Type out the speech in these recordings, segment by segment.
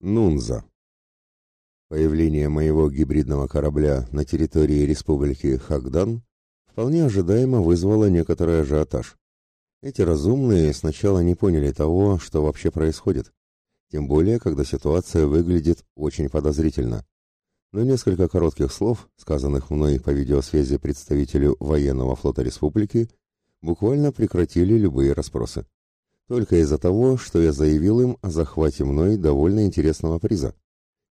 Нунза. Появление моего гибридного корабля на территории Республики Хагдан вполне ожидаемо вызвало некоторый ажиотаж. Эти разумные сначала не поняли того, что вообще происходит, тем более, когда ситуация выглядит очень подозрительно. Но несколько коротких слов, сказанных мной по видеосвязи представителю военного флота республики, буквально прекратили любые расспросы только из-за того, что я заявил им о захвате мной довольно интересного приза.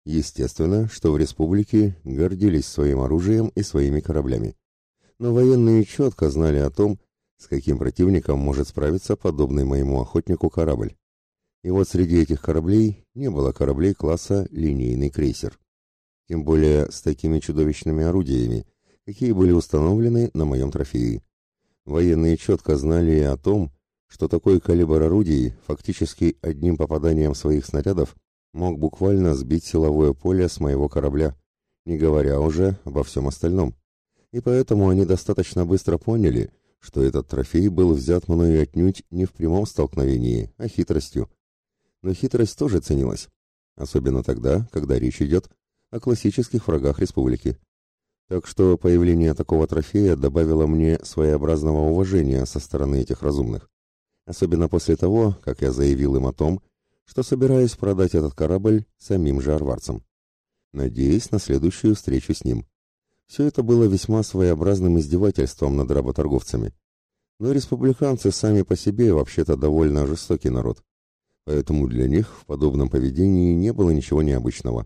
Естественно, что в республике гордились своим оружием и своими кораблями. Но военные четко знали о том, с каким противником может справиться подобный моему охотнику корабль. И вот среди этих кораблей не было кораблей класса линейный крейсер. Тем более с такими чудовищными орудиями, какие были установлены на моем трофее. Военные четко знали о том, что такой калибр орудий фактически одним попаданием своих снарядов мог буквально сбить силовое поле с моего корабля, не говоря уже обо всем остальном. И поэтому они достаточно быстро поняли, что этот трофей был взят мною отнюдь не в прямом столкновении, а хитростью. Но хитрость тоже ценилась, особенно тогда, когда речь идет о классических врагах республики. Так что появление такого трофея добавило мне своеобразного уважения со стороны этих разумных особенно после того, как я заявил им о том, что собираюсь продать этот корабль самим же арварцам. Надеюсь на следующую встречу с ним. Все это было весьма своеобразным издевательством над работорговцами. Но республиканцы сами по себе вообще-то довольно жестокий народ. Поэтому для них в подобном поведении не было ничего необычного.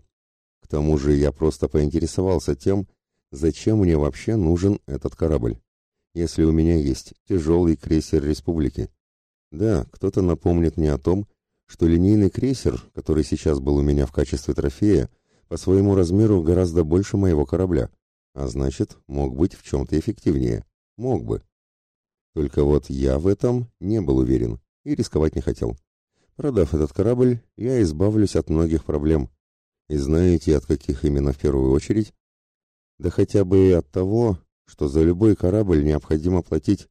К тому же я просто поинтересовался тем, зачем мне вообще нужен этот корабль, если у меня есть тяжелый крейсер республики. Да, кто-то напомнит мне о том, что линейный крейсер, который сейчас был у меня в качестве трофея, по своему размеру гораздо больше моего корабля, а значит, мог быть в чем-то эффективнее. Мог бы. Только вот я в этом не был уверен и рисковать не хотел. Продав этот корабль, я избавлюсь от многих проблем. И знаете, от каких именно в первую очередь? Да хотя бы от того, что за любой корабль необходимо платить,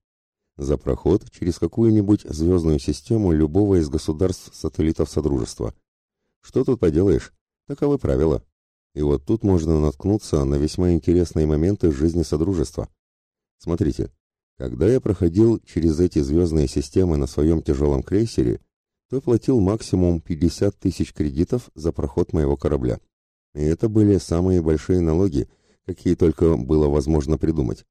за проход через какую-нибудь звездную систему любого из государств-сателлитов Содружества. Что тут поделаешь? Таковы правила. И вот тут можно наткнуться на весьма интересные моменты жизни Содружества. Смотрите, когда я проходил через эти звездные системы на своем тяжелом крейсере, то платил максимум 50 тысяч кредитов за проход моего корабля. И это были самые большие налоги, какие только было возможно придумать.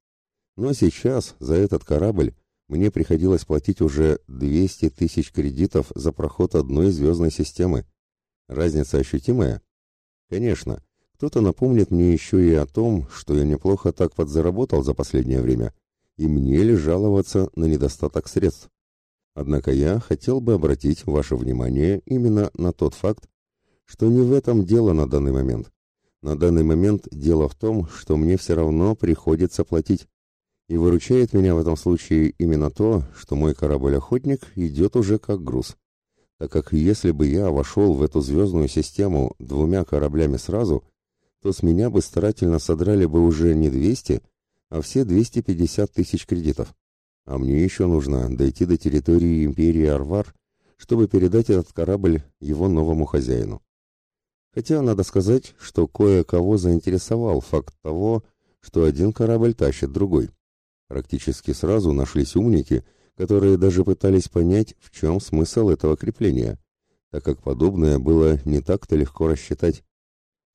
Но сейчас за этот корабль мне приходилось платить уже 200 тысяч кредитов за проход одной звездной системы. Разница ощутимая? Конечно. Кто-то напомнит мне еще и о том, что я неплохо так подзаработал за последнее время, и мне ли жаловаться на недостаток средств. Однако я хотел бы обратить ваше внимание именно на тот факт, что не в этом дело на данный момент. На данный момент дело в том, что мне все равно приходится платить. И выручает меня в этом случае именно то, что мой корабль-охотник идет уже как груз. Так как если бы я вошел в эту звездную систему двумя кораблями сразу, то с меня бы старательно содрали бы уже не 200, а все 250 тысяч кредитов. А мне еще нужно дойти до территории империи Арвар, чтобы передать этот корабль его новому хозяину. Хотя надо сказать, что кое-кого заинтересовал факт того, что один корабль тащит другой. Практически сразу нашлись умники, которые даже пытались понять, в чем смысл этого крепления, так как подобное было не так-то легко рассчитать.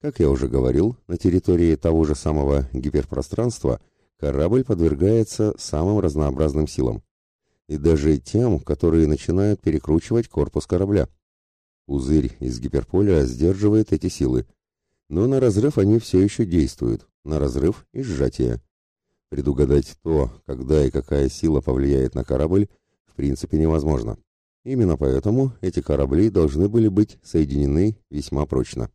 Как я уже говорил, на территории того же самого гиперпространства корабль подвергается самым разнообразным силам. И даже тем, которые начинают перекручивать корпус корабля. Узырь из гиперполя сдерживает эти силы, но на разрыв они все еще действуют, на разрыв и сжатие. Предугадать то, когда и какая сила повлияет на корабль, в принципе невозможно. Именно поэтому эти корабли должны были быть соединены весьма прочно.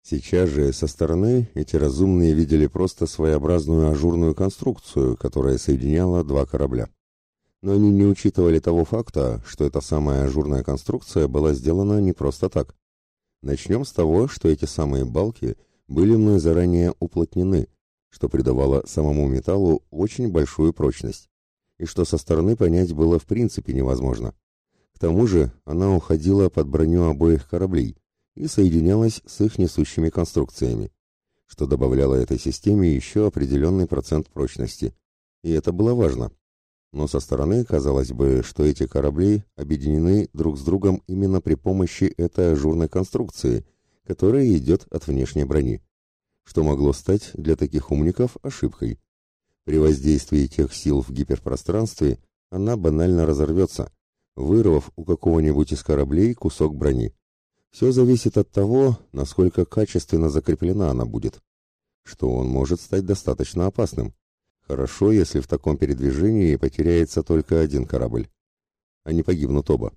Сейчас же со стороны эти разумные видели просто своеобразную ажурную конструкцию, которая соединяла два корабля. Но они не учитывали того факта, что эта самая ажурная конструкция была сделана не просто так. Начнем с того, что эти самые балки были мной заранее уплотнены, что придавало самому металлу очень большую прочность, и что со стороны понять было в принципе невозможно. К тому же она уходила под броню обоих кораблей, и соединялась с их несущими конструкциями, что добавляло этой системе еще определенный процент прочности. И это было важно. Но со стороны казалось бы, что эти корабли объединены друг с другом именно при помощи этой ажурной конструкции, которая идет от внешней брони, что могло стать для таких умников ошибкой. При воздействии тех сил в гиперпространстве она банально разорвется, вырвав у какого-нибудь из кораблей кусок брони. Все зависит от того, насколько качественно закреплена она будет. Что он может стать достаточно опасным. Хорошо, если в таком передвижении потеряется только один корабль. А не погибнут оба.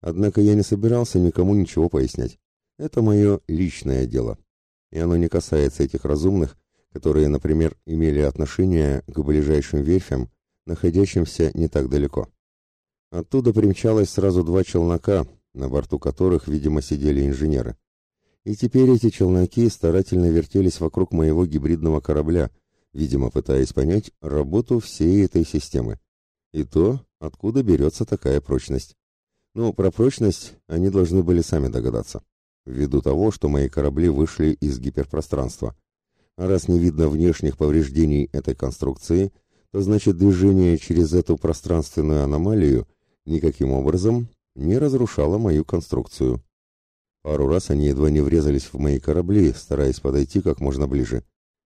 Однако я не собирался никому ничего пояснять. Это мое личное дело. И оно не касается этих разумных, которые, например, имели отношение к ближайшим верфям, находящимся не так далеко. Оттуда примчалось сразу два челнока, на борту которых, видимо, сидели инженеры. И теперь эти челноки старательно вертелись вокруг моего гибридного корабля, видимо, пытаясь понять работу всей этой системы. И то, откуда берется такая прочность. Ну, про прочность они должны были сами догадаться, ввиду того, что мои корабли вышли из гиперпространства. А раз не видно внешних повреждений этой конструкции, то значит движение через эту пространственную аномалию никаким образом не разрушало мою конструкцию. Пару раз они едва не врезались в мои корабли, стараясь подойти как можно ближе.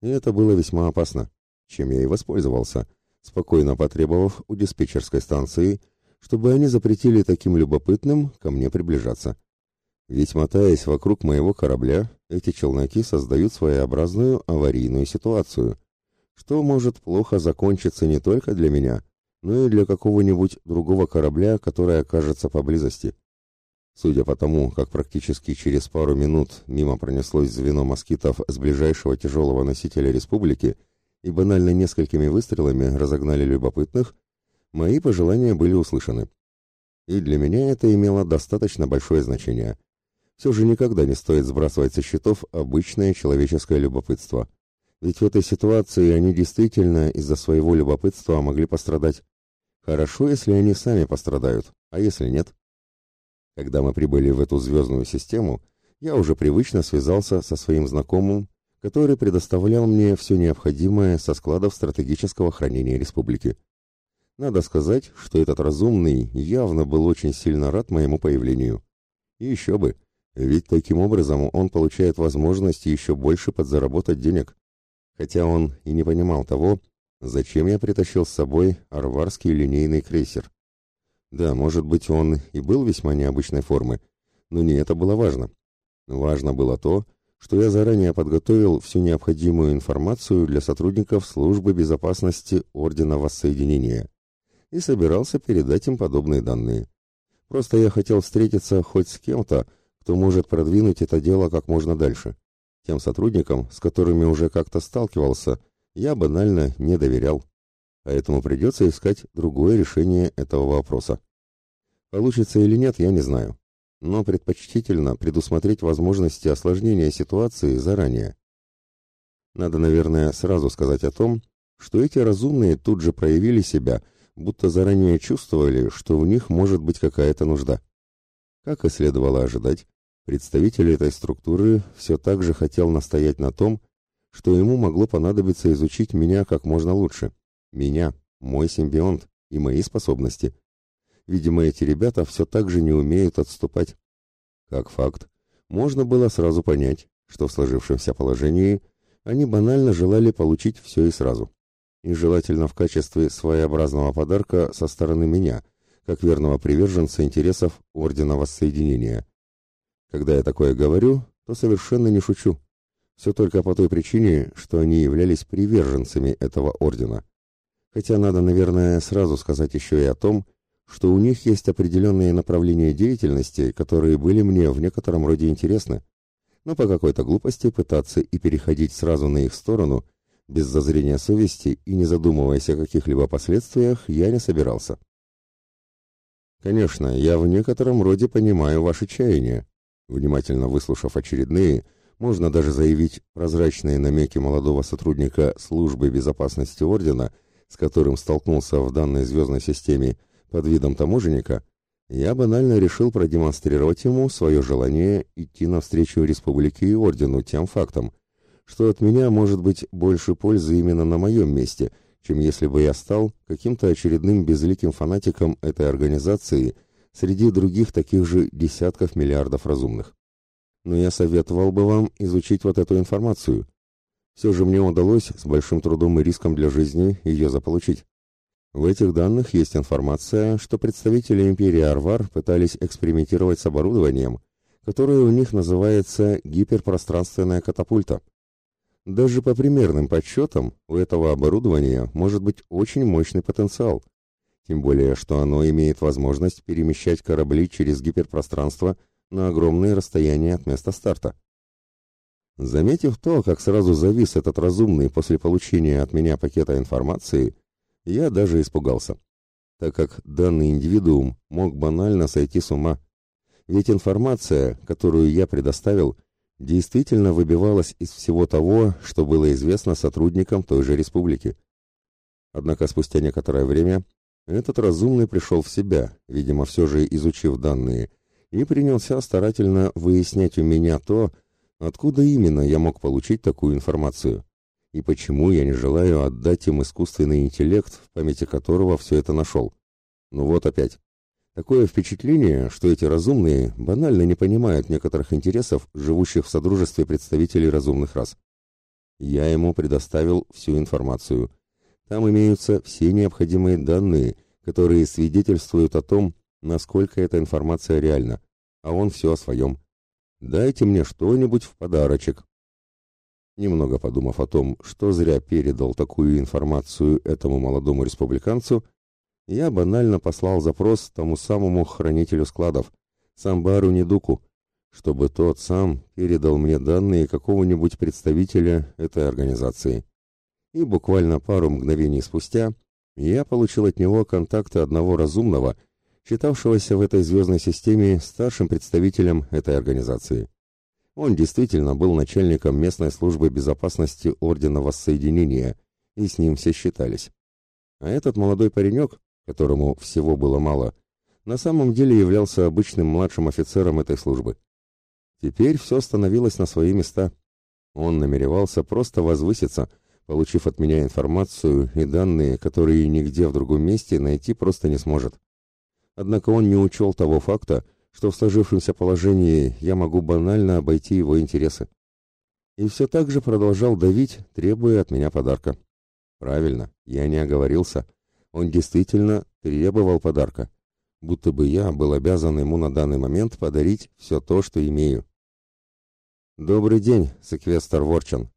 И это было весьма опасно, чем я и воспользовался, спокойно потребовав у диспетчерской станции, чтобы они запретили таким любопытным ко мне приближаться. Ведь мотаясь вокруг моего корабля, эти челноки создают своеобразную аварийную ситуацию, что может плохо закончиться не только для меня, но и для какого-нибудь другого корабля, который окажется поблизости. Судя по тому, как практически через пару минут мимо пронеслось звено москитов с ближайшего тяжелого носителя республики и банально несколькими выстрелами разогнали любопытных, мои пожелания были услышаны. И для меня это имело достаточно большое значение. Все же никогда не стоит сбрасывать со счетов обычное человеческое любопытство. Ведь в этой ситуации они действительно из-за своего любопытства могли пострадать. Хорошо, если они сами пострадают, а если нет? Когда мы прибыли в эту звездную систему, я уже привычно связался со своим знакомым, который предоставлял мне все необходимое со складов стратегического хранения республики. Надо сказать, что этот разумный явно был очень сильно рад моему появлению. И еще бы, ведь таким образом он получает возможность еще больше подзаработать денег. Хотя он и не понимал того, Зачем я притащил с собой арварский линейный крейсер? Да, может быть, он и был весьма необычной формы, но не это было важно. Важно было то, что я заранее подготовил всю необходимую информацию для сотрудников службы безопасности Ордена Воссоединения и собирался передать им подобные данные. Просто я хотел встретиться хоть с кем-то, кто может продвинуть это дело как можно дальше. Тем сотрудникам, с которыми уже как-то сталкивался – я банально не доверял. Поэтому придется искать другое решение этого вопроса. Получится или нет, я не знаю. Но предпочтительно предусмотреть возможности осложнения ситуации заранее. Надо, наверное, сразу сказать о том, что эти разумные тут же проявили себя, будто заранее чувствовали, что у них может быть какая-то нужда. Как и следовало ожидать, представитель этой структуры все так же хотел настоять на том, что ему могло понадобиться изучить меня как можно лучше. Меня, мой симбионт и мои способности. Видимо, эти ребята все так же не умеют отступать. Как факт, можно было сразу понять, что в сложившемся положении они банально желали получить все и сразу. И желательно в качестве своеобразного подарка со стороны меня, как верного приверженца интересов Ордена Воссоединения. Когда я такое говорю, то совершенно не шучу. Все только по той причине, что они являлись приверженцами этого ордена. Хотя надо, наверное, сразу сказать еще и о том, что у них есть определенные направления деятельности, которые были мне в некотором роде интересны. Но по какой-то глупости пытаться и переходить сразу на их сторону, без зазрения совести и не задумываясь о каких-либо последствиях, я не собирался. Конечно, я в некотором роде понимаю ваши чаяния. Внимательно выслушав очередные, можно даже заявить прозрачные намеки молодого сотрудника службы безопасности ордена, с которым столкнулся в данной звездной системе под видом таможенника, я банально решил продемонстрировать ему свое желание идти навстречу республике и ордену тем фактом, что от меня может быть больше пользы именно на моем месте, чем если бы я стал каким-то очередным безликим фанатиком этой организации среди других таких же десятков миллиардов разумных. Но я советовал бы вам изучить вот эту информацию. Все же мне удалось с большим трудом и риском для жизни ее заполучить. В этих данных есть информация, что представители империи Арвар пытались экспериментировать с оборудованием, которое у них называется гиперпространственная катапульта. Даже по примерным подсчетам у этого оборудования может быть очень мощный потенциал, тем более что оно имеет возможность перемещать корабли через гиперпространство на огромные расстояния от места старта. Заметив то, как сразу завис этот разумный после получения от меня пакета информации, я даже испугался, так как данный индивидуум мог банально сойти с ума. Ведь информация, которую я предоставил, действительно выбивалась из всего того, что было известно сотрудникам той же республики. Однако спустя некоторое время этот разумный пришел в себя, видимо, все же изучив данные, и принялся старательно выяснять у меня то, откуда именно я мог получить такую информацию и почему я не желаю отдать им искусственный интеллект, в памяти которого все это нашел. Ну вот опять. Такое впечатление, что эти разумные банально не понимают некоторых интересов, живущих в содружестве представителей разумных рас. Я ему предоставил всю информацию. Там имеются все необходимые данные, которые свидетельствуют о том, насколько эта информация реальна, а он все о своем. Дайте мне что-нибудь в подарочек, Немного подумав о том, что зря передал такую информацию этому молодому республиканцу, я банально послал запрос тому самому хранителю складов, Самбару Недуку, чтобы тот сам передал мне данные какого-нибудь представителя этой организации. И буквально пару мгновений спустя я получил от него контакты одного разумного, считавшегося в этой звездной системе старшим представителем этой организации. Он действительно был начальником местной службы безопасности Ордена Воссоединения, и с ним все считались. А этот молодой паренек, которому всего было мало, на самом деле являлся обычным младшим офицером этой службы. Теперь все становилось на свои места. Он намеревался просто возвыситься, получив от меня информацию и данные, которые нигде в другом месте найти просто не сможет. Однако он не учел того факта, что в сложившемся положении я могу банально обойти его интересы. И все так же продолжал давить, требуя от меня подарка. Правильно, я не оговорился. Он действительно требовал подарка, будто бы я был обязан ему на данный момент подарить все то, что имею. «Добрый день, секвестр Ворчан.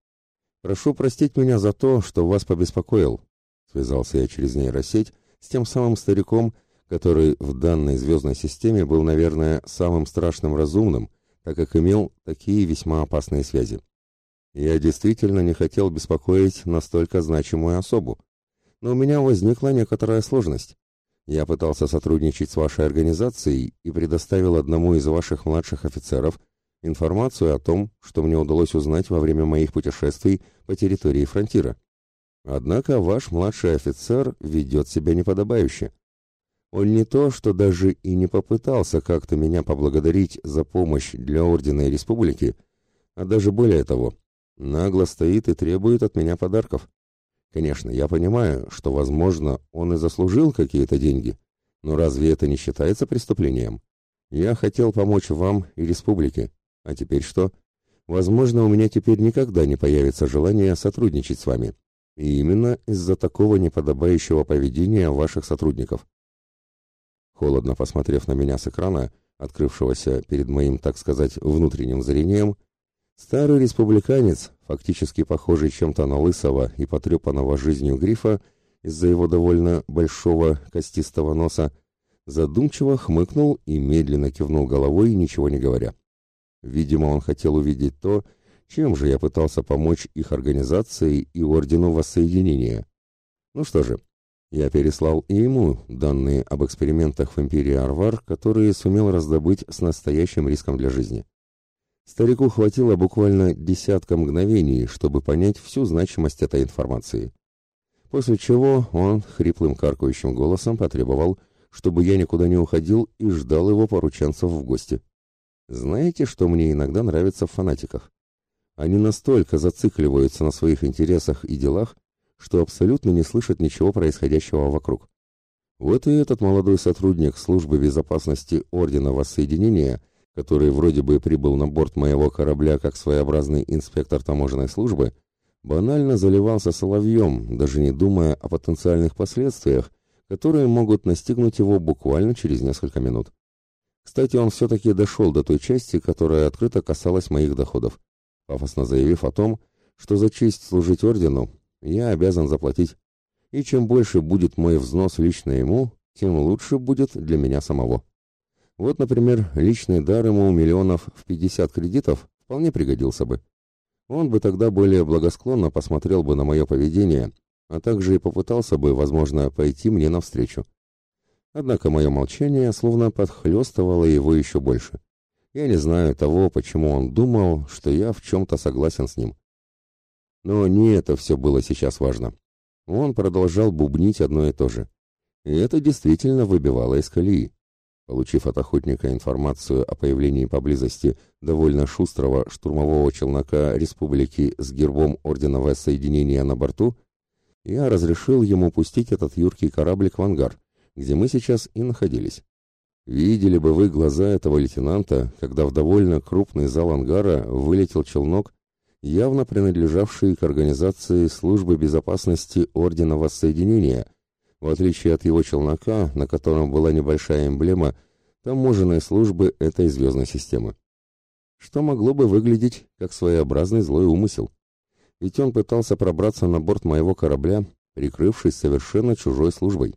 Прошу простить меня за то, что вас побеспокоил», — связался я через нейросеть с тем самым стариком, который в данной звездной системе был, наверное, самым страшным разумным, так как имел такие весьма опасные связи. Я действительно не хотел беспокоить настолько значимую особу, но у меня возникла некоторая сложность. Я пытался сотрудничать с вашей организацией и предоставил одному из ваших младших офицеров информацию о том, что мне удалось узнать во время моих путешествий по территории фронтира. Однако ваш младший офицер ведет себя неподобающе. Он не то, что даже и не попытался как-то меня поблагодарить за помощь для Ордена и Республики, а даже более того, нагло стоит и требует от меня подарков. Конечно, я понимаю, что, возможно, он и заслужил какие-то деньги, но разве это не считается преступлением? Я хотел помочь вам и республике, а теперь что? Возможно, у меня теперь никогда не появится желание сотрудничать с вами. И именно из-за такого неподобающего поведения ваших сотрудников. Холодно посмотрев на меня с экрана, открывшегося перед моим, так сказать, внутренним зрением, старый республиканец, фактически похожий чем-то на лысого и потрепанного жизнью грифа из-за его довольно большого костистого носа, задумчиво хмыкнул и медленно кивнул головой, ничего не говоря. Видимо, он хотел увидеть то, чем же я пытался помочь их организации и Ордену Воссоединения. Ну что же, я переслал и ему данные об экспериментах в Империи Арвар, которые сумел раздобыть с настоящим риском для жизни. Старику хватило буквально десятка мгновений, чтобы понять всю значимость этой информации. После чего он хриплым каркающим голосом потребовал, чтобы я никуда не уходил и ждал его порученцев в гости. Знаете, что мне иногда нравится в фанатиках? Они настолько зацикливаются на своих интересах и делах, что абсолютно не слышат ничего происходящего вокруг. Вот и этот молодой сотрудник службы безопасности Ордена Воссоединения, который вроде бы прибыл на борт моего корабля как своеобразный инспектор таможенной службы, банально заливался соловьем, даже не думая о потенциальных последствиях, которые могут настигнуть его буквально через несколько минут. Кстати, он все-таки дошел до той части, которая открыто касалась моих доходов, пафосно заявив о том, что за честь служить ордену я обязан заплатить, и чем больше будет мой взнос лично ему, тем лучше будет для меня самого. Вот, например, личный дар ему миллионов в 50 кредитов вполне пригодился бы. Он бы тогда более благосклонно посмотрел бы на мое поведение, а также и попытался бы, возможно, пойти мне навстречу. Однако мое молчание словно подхлестывало его еще больше. Я не знаю того, почему он думал, что я в чем-то согласен с ним. Но не это все было сейчас важно. Он продолжал бубнить одно и то же. И это действительно выбивало из колеи. Получив от охотника информацию о появлении поблизости довольно шустрого штурмового челнока республики с гербом Ордена Соединения на борту, я разрешил ему пустить этот юркий кораблик в ангар, где мы сейчас и находились. Видели бы вы глаза этого лейтенанта, когда в довольно крупный зал ангара вылетел челнок, явно принадлежавший к организации службы безопасности Ордена Воссоединения, в отличие от его челнока, на котором была небольшая эмблема таможенной службы этой звездной системы. Что могло бы выглядеть как своеобразный злой умысел. Ведь он пытался пробраться на борт моего корабля, прикрывшись совершенно чужой службой.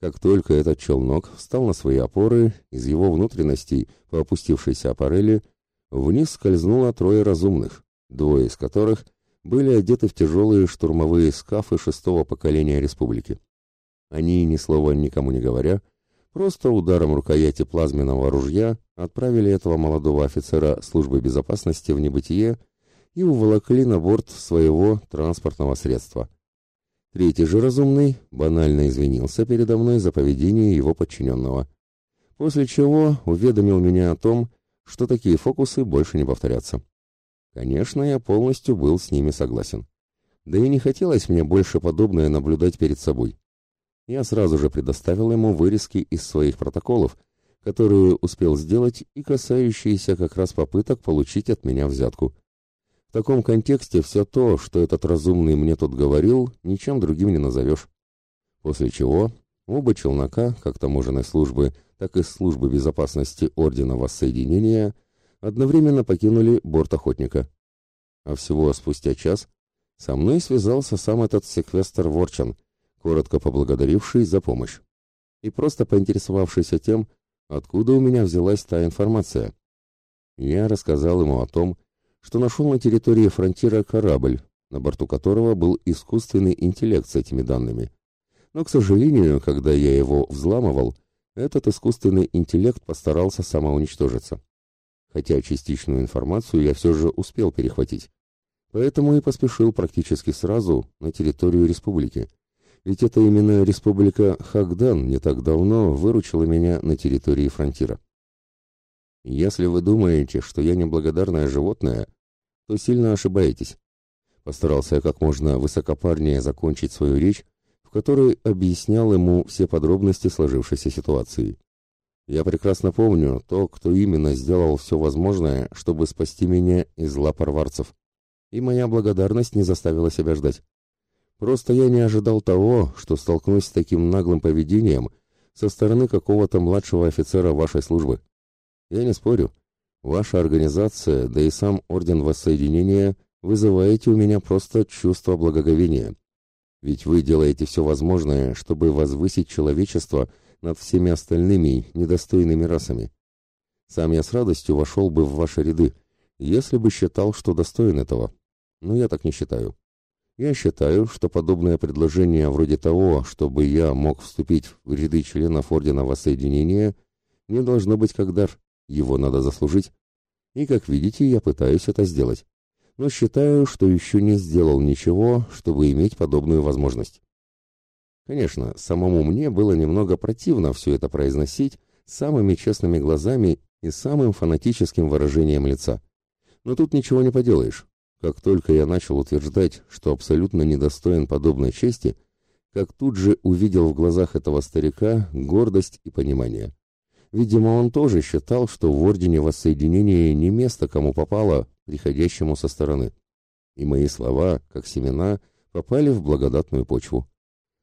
Как только этот челнок встал на свои опоры, из его внутренностей по опустившейся аппарели вниз скользнуло трое разумных, двое из которых были одеты в тяжелые штурмовые скафы шестого поколения республики. Они, ни слова никому не говоря, просто ударом рукояти плазменного ружья отправили этого молодого офицера службы безопасности в небытие и уволокли на борт своего транспортного средства – Третий же разумный банально извинился передо мной за поведение его подчиненного, после чего уведомил меня о том, что такие фокусы больше не повторятся. Конечно, я полностью был с ними согласен. Да и не хотелось мне больше подобное наблюдать перед собой. Я сразу же предоставил ему вырезки из своих протоколов, которые успел сделать и касающиеся как раз попыток получить от меня взятку – таком контексте все то, что этот разумный мне тут говорил, ничем другим не назовешь. После чего оба челнока, как таможенной службы, так и службы безопасности Ордена Воссоединения, одновременно покинули борт охотника. А всего спустя час со мной связался сам этот секвестр Ворчан, коротко поблагодаривший за помощь, и просто поинтересовавшийся тем, откуда у меня взялась та информация. Я рассказал ему о том, что нашел на территории фронтира корабль, на борту которого был искусственный интеллект с этими данными. Но, к сожалению, когда я его взламывал, этот искусственный интеллект постарался самоуничтожиться. Хотя частичную информацию я все же успел перехватить. Поэтому и поспешил практически сразу на территорию республики. Ведь это именно республика Хагдан не так давно выручила меня на территории фронтира. Если вы думаете, что я неблагодарное животное, то сильно ошибаетесь. Постарался я как можно высокопарнее закончить свою речь, в которой объяснял ему все подробности сложившейся ситуации. Я прекрасно помню то, кто именно сделал все возможное, чтобы спасти меня из лап арварцев. И моя благодарность не заставила себя ждать. Просто я не ожидал того, что столкнусь с таким наглым поведением со стороны какого-то младшего офицера вашей службы. Я не спорю, Ваша организация, да и сам Орден Воссоединения вызываете у меня просто чувство благоговения. Ведь вы делаете все возможное, чтобы возвысить человечество над всеми остальными недостойными расами. Сам я с радостью вошел бы в ваши ряды, если бы считал, что достоин этого. Но я так не считаю. Я считаю, что подобное предложение вроде того, чтобы я мог вступить в ряды членов Ордена Воссоединения, не должно быть как дар. Его надо заслужить. И, как видите, я пытаюсь это сделать. Но считаю, что еще не сделал ничего, чтобы иметь подобную возможность. Конечно, самому мне было немного противно все это произносить самыми честными глазами и самым фанатическим выражением лица. Но тут ничего не поделаешь. Как только я начал утверждать, что абсолютно недостоин подобной чести, как тут же увидел в глазах этого старика гордость и понимание. Видимо, он тоже считал, что в Ордене Воссоединения не место кому попало, приходящему со стороны. И мои слова, как семена, попали в благодатную почву.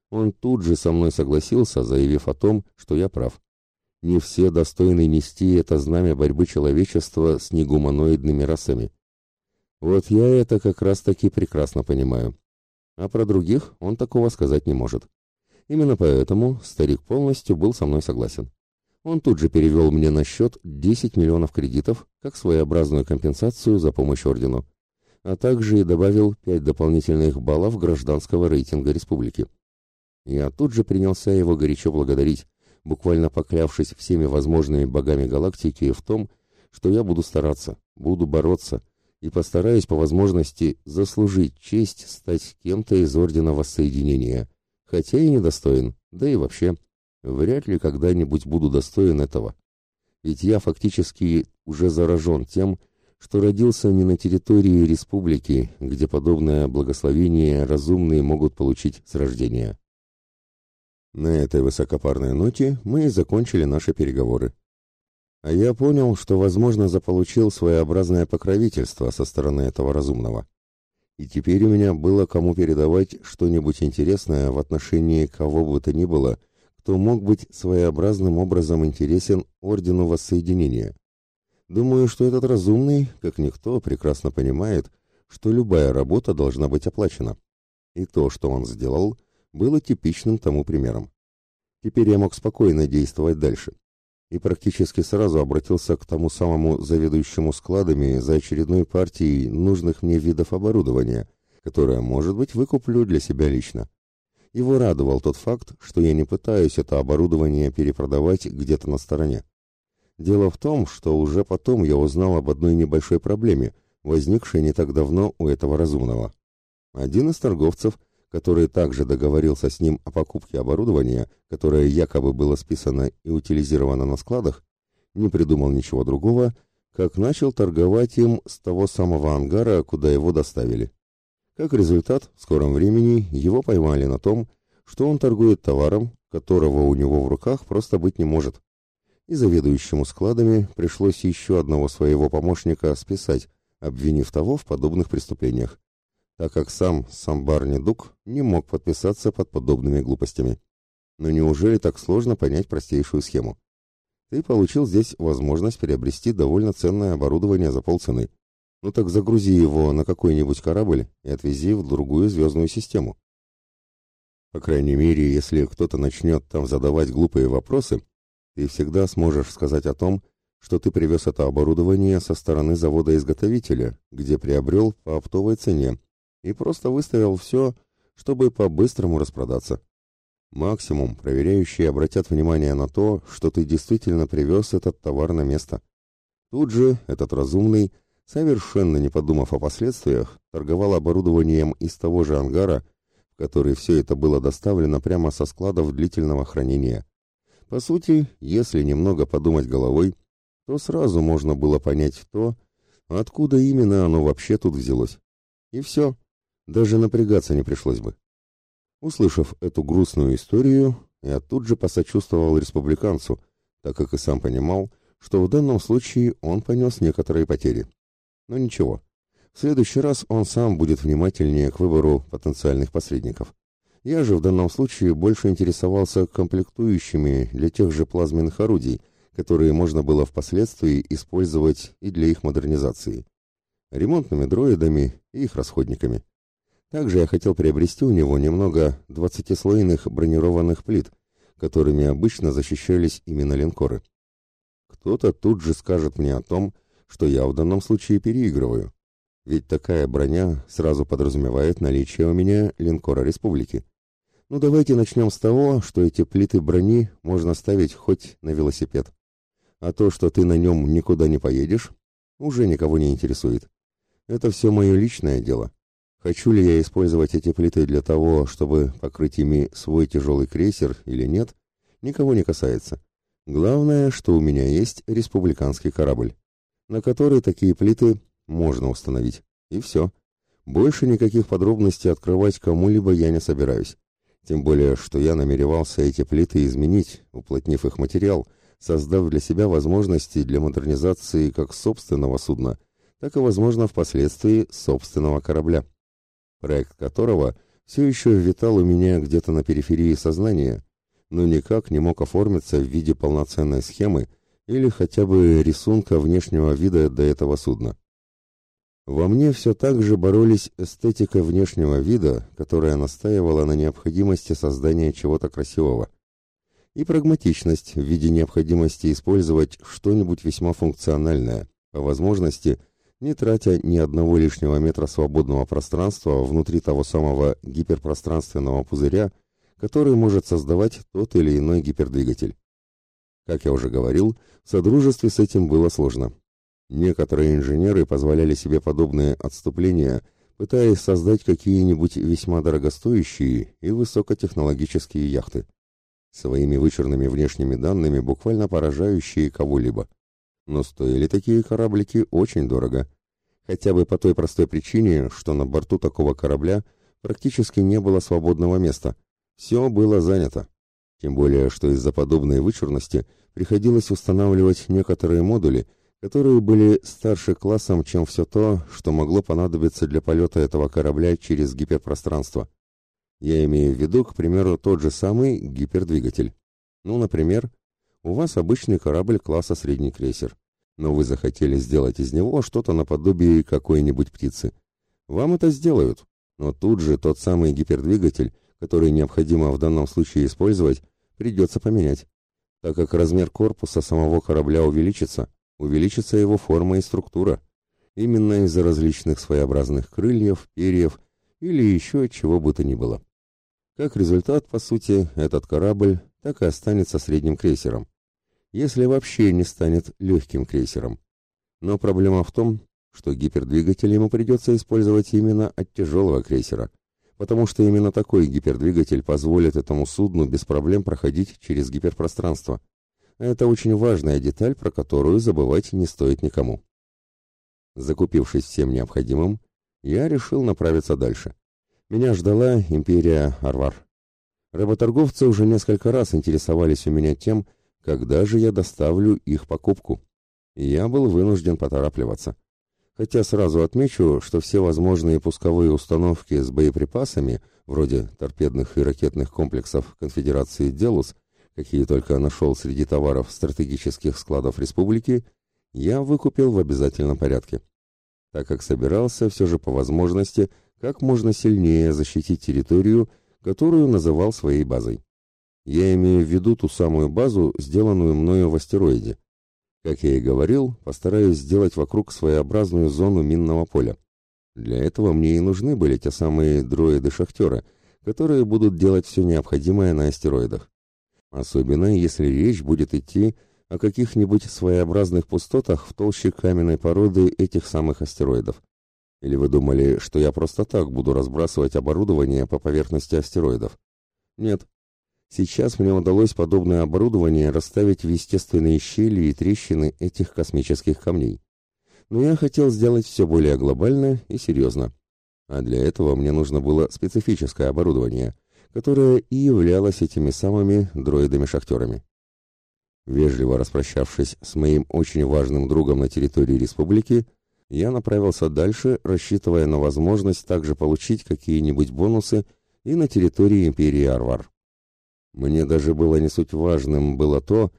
Он тут же со мной согласился, заявив о том, что я прав. Не все достойны нести это знамя борьбы человечества с негуманоидными расами. Вот я это как раз-таки прекрасно понимаю. А про других он такого сказать не может. Именно поэтому старик полностью был со мной согласен. Он тут же перевел мне на счет 10 миллионов кредитов, как своеобразную компенсацию за помощь ордену, а также и добавил 5 дополнительных баллов гражданского рейтинга республики. Я тут же принялся его горячо благодарить, буквально поклявшись всеми возможными богами галактики в том, что я буду стараться, буду бороться и постараюсь по возможности заслужить честь стать кем-то из Ордена Воссоединения, хотя и недостоин, да и вообще, вряд ли когда-нибудь буду достоин этого. Ведь я фактически уже заражен тем, что родился не на территории республики, где подобное благословение разумные могут получить с рождения. На этой высокопарной ноте мы и закончили наши переговоры. А я понял, что, возможно, заполучил своеобразное покровительство со стороны этого разумного. И теперь у меня было кому передавать что-нибудь интересное в отношении кого бы то ни было, кто мог быть своеобразным образом интересен Ордену Воссоединения. Думаю, что этот разумный, как никто, прекрасно понимает, что любая работа должна быть оплачена. И то, что он сделал, было типичным тому примером. Теперь я мог спокойно действовать дальше. И практически сразу обратился к тому самому заведующему складами за очередной партией нужных мне видов оборудования, которое, может быть, выкуплю для себя лично. Его радовал тот факт, что я не пытаюсь это оборудование перепродавать где-то на стороне. Дело в том, что уже потом я узнал об одной небольшой проблеме, возникшей не так давно у этого разумного. Один из торговцев – который также договорился с ним о покупке оборудования, которое якобы было списано и утилизировано на складах, не придумал ничего другого, как начал торговать им с того самого ангара, куда его доставили. Как результат, в скором времени его поймали на том, что он торгует товаром, которого у него в руках просто быть не может. И заведующему складами пришлось еще одного своего помощника списать, обвинив того в подобных преступлениях так как сам Самбар Недук не мог подписаться под подобными глупостями. Но неужели так сложно понять простейшую схему? Ты получил здесь возможность приобрести довольно ценное оборудование за полцены. Ну так загрузи его на какой-нибудь корабль и отвези в другую звездную систему. По крайней мере, если кто-то начнет там задавать глупые вопросы, ты всегда сможешь сказать о том, что ты привез это оборудование со стороны завода-изготовителя, где приобрел по оптовой цене, и просто выставил все, чтобы по-быстрому распродаться. Максимум проверяющие обратят внимание на то, что ты действительно привез этот товар на место. Тут же этот разумный, совершенно не подумав о последствиях, торговал оборудованием из того же ангара, в который все это было доставлено прямо со складов длительного хранения. По сути, если немного подумать головой, то сразу можно было понять то, откуда именно оно вообще тут взялось. И все. Даже напрягаться не пришлось бы. Услышав эту грустную историю, я тут же посочувствовал республиканцу, так как и сам понимал, что в данном случае он понес некоторые потери. Но ничего, в следующий раз он сам будет внимательнее к выбору потенциальных посредников. Я же в данном случае больше интересовался комплектующими для тех же плазменных орудий, которые можно было впоследствии использовать и для их модернизации. Ремонтными дроидами и их расходниками. Также я хотел приобрести у него немного двадцатислойных бронированных плит, которыми обычно защищались именно линкоры. Кто-то тут же скажет мне о том, что я в данном случае переигрываю. Ведь такая броня сразу подразумевает наличие у меня линкора республики. Ну давайте начнем с того, что эти плиты брони можно ставить хоть на велосипед. А то, что ты на нем никуда не поедешь, уже никого не интересует. Это все мое личное дело. Хочу ли я использовать эти плиты для того, чтобы покрыть ими свой тяжелый крейсер или нет, никого не касается. Главное, что у меня есть республиканский корабль, на который такие плиты можно установить. И все. Больше никаких подробностей открывать кому-либо я не собираюсь. Тем более, что я намеревался эти плиты изменить, уплотнив их материал, создав для себя возможности для модернизации как собственного судна, так и, возможно, впоследствии собственного корабля, проект которого все еще витал у меня где-то на периферии сознания, но никак не мог оформиться в виде полноценной схемы или хотя бы рисунка внешнего вида до этого судна. Во мне все так же боролись эстетика внешнего вида, которая настаивала на необходимости создания чего-то красивого, и прагматичность в виде необходимости использовать что-нибудь весьма функциональное, по возможности не тратя ни одного лишнего метра свободного пространства внутри того самого гиперпространственного пузыря, который может создавать тот или иной гипердвигатель. Как я уже говорил, в содружестве с этим было сложно. Некоторые инженеры позволяли себе подобные отступления, пытаясь создать какие-нибудь весьма дорогостоящие и высокотехнологические яхты, своими вычурными внешними данными буквально поражающие кого-либо. Но стоили такие кораблики очень дорого, хотя бы по той простой причине, что на борту такого корабля практически не было свободного места, все было занято. Тем более, что из-за подобной вычурности приходилось устанавливать некоторые модули – которые были старше классом, чем все то, что могло понадобиться для полета этого корабля через гиперпространство. Я имею в виду, к примеру, тот же самый гипердвигатель. Ну, например, у вас обычный корабль класса средний крейсер, но вы захотели сделать из него что-то наподобие какой-нибудь птицы. Вам это сделают, но тут же тот самый гипердвигатель, который необходимо в данном случае использовать, придется поменять, так как размер корпуса самого корабля увеличится, увеличится его форма и структура, именно из-за различных своеобразных крыльев, перьев или еще чего бы то ни было. Как результат, по сути, этот корабль так и останется средним крейсером, если вообще не станет легким крейсером. Но проблема в том, что гипердвигатель ему придется использовать именно от тяжелого крейсера, потому что именно такой гипердвигатель позволит этому судну без проблем проходить через гиперпространство – это очень важная деталь, про которую забывать не стоит никому. Закупившись всем необходимым, я решил направиться дальше. Меня ждала империя Арвар. Работорговцы уже несколько раз интересовались у меня тем, когда же я доставлю их покупку. Я был вынужден поторапливаться. Хотя сразу отмечу, что все возможные пусковые установки с боеприпасами, вроде торпедных и ракетных комплексов Конфедерации «Делус», какие только нашел среди товаров стратегических складов республики, я выкупил в обязательном порядке, так как собирался все же по возможности как можно сильнее защитить территорию, которую называл своей базой. Я имею в виду ту самую базу, сделанную мною в астероиде. Как я и говорил, постараюсь сделать вокруг своеобразную зону минного поля. Для этого мне и нужны были те самые дроиды-шахтеры, которые будут делать все необходимое на астероидах. Особенно, если речь будет идти о каких-нибудь своеобразных пустотах в толще каменной породы этих самых астероидов. Или вы думали, что я просто так буду разбрасывать оборудование по поверхности астероидов? Нет. Сейчас мне удалось подобное оборудование расставить в естественные щели и трещины этих космических камней. Но я хотел сделать все более глобально и серьезно. А для этого мне нужно было специфическое оборудование – которая и являлась этими самыми дроидами-шахтерами. Вежливо распрощавшись с моим очень важным другом на территории республики, я направился дальше, рассчитывая на возможность также получить какие-нибудь бонусы и на территории империи Арвар. Мне даже было не суть важным было то,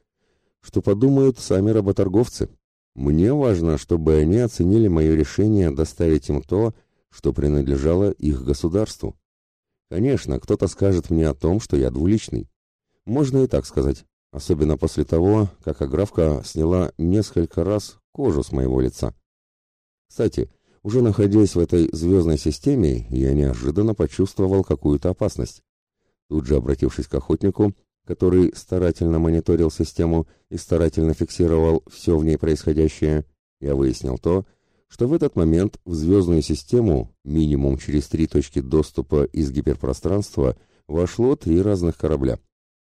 что подумают сами работорговцы. Мне важно, чтобы они оценили мое решение доставить им то, что принадлежало их государству. Конечно, кто-то скажет мне о том, что я двуличный. Можно и так сказать, особенно после того, как Аграфка сняла несколько раз кожу с моего лица. Кстати, уже находясь в этой звездной системе, я неожиданно почувствовал какую-то опасность. Тут же обратившись к охотнику, который старательно мониторил систему и старательно фиксировал все в ней происходящее, я выяснил то, что в этот момент в звездную систему, минимум через три точки доступа из гиперпространства, вошло три разных корабля.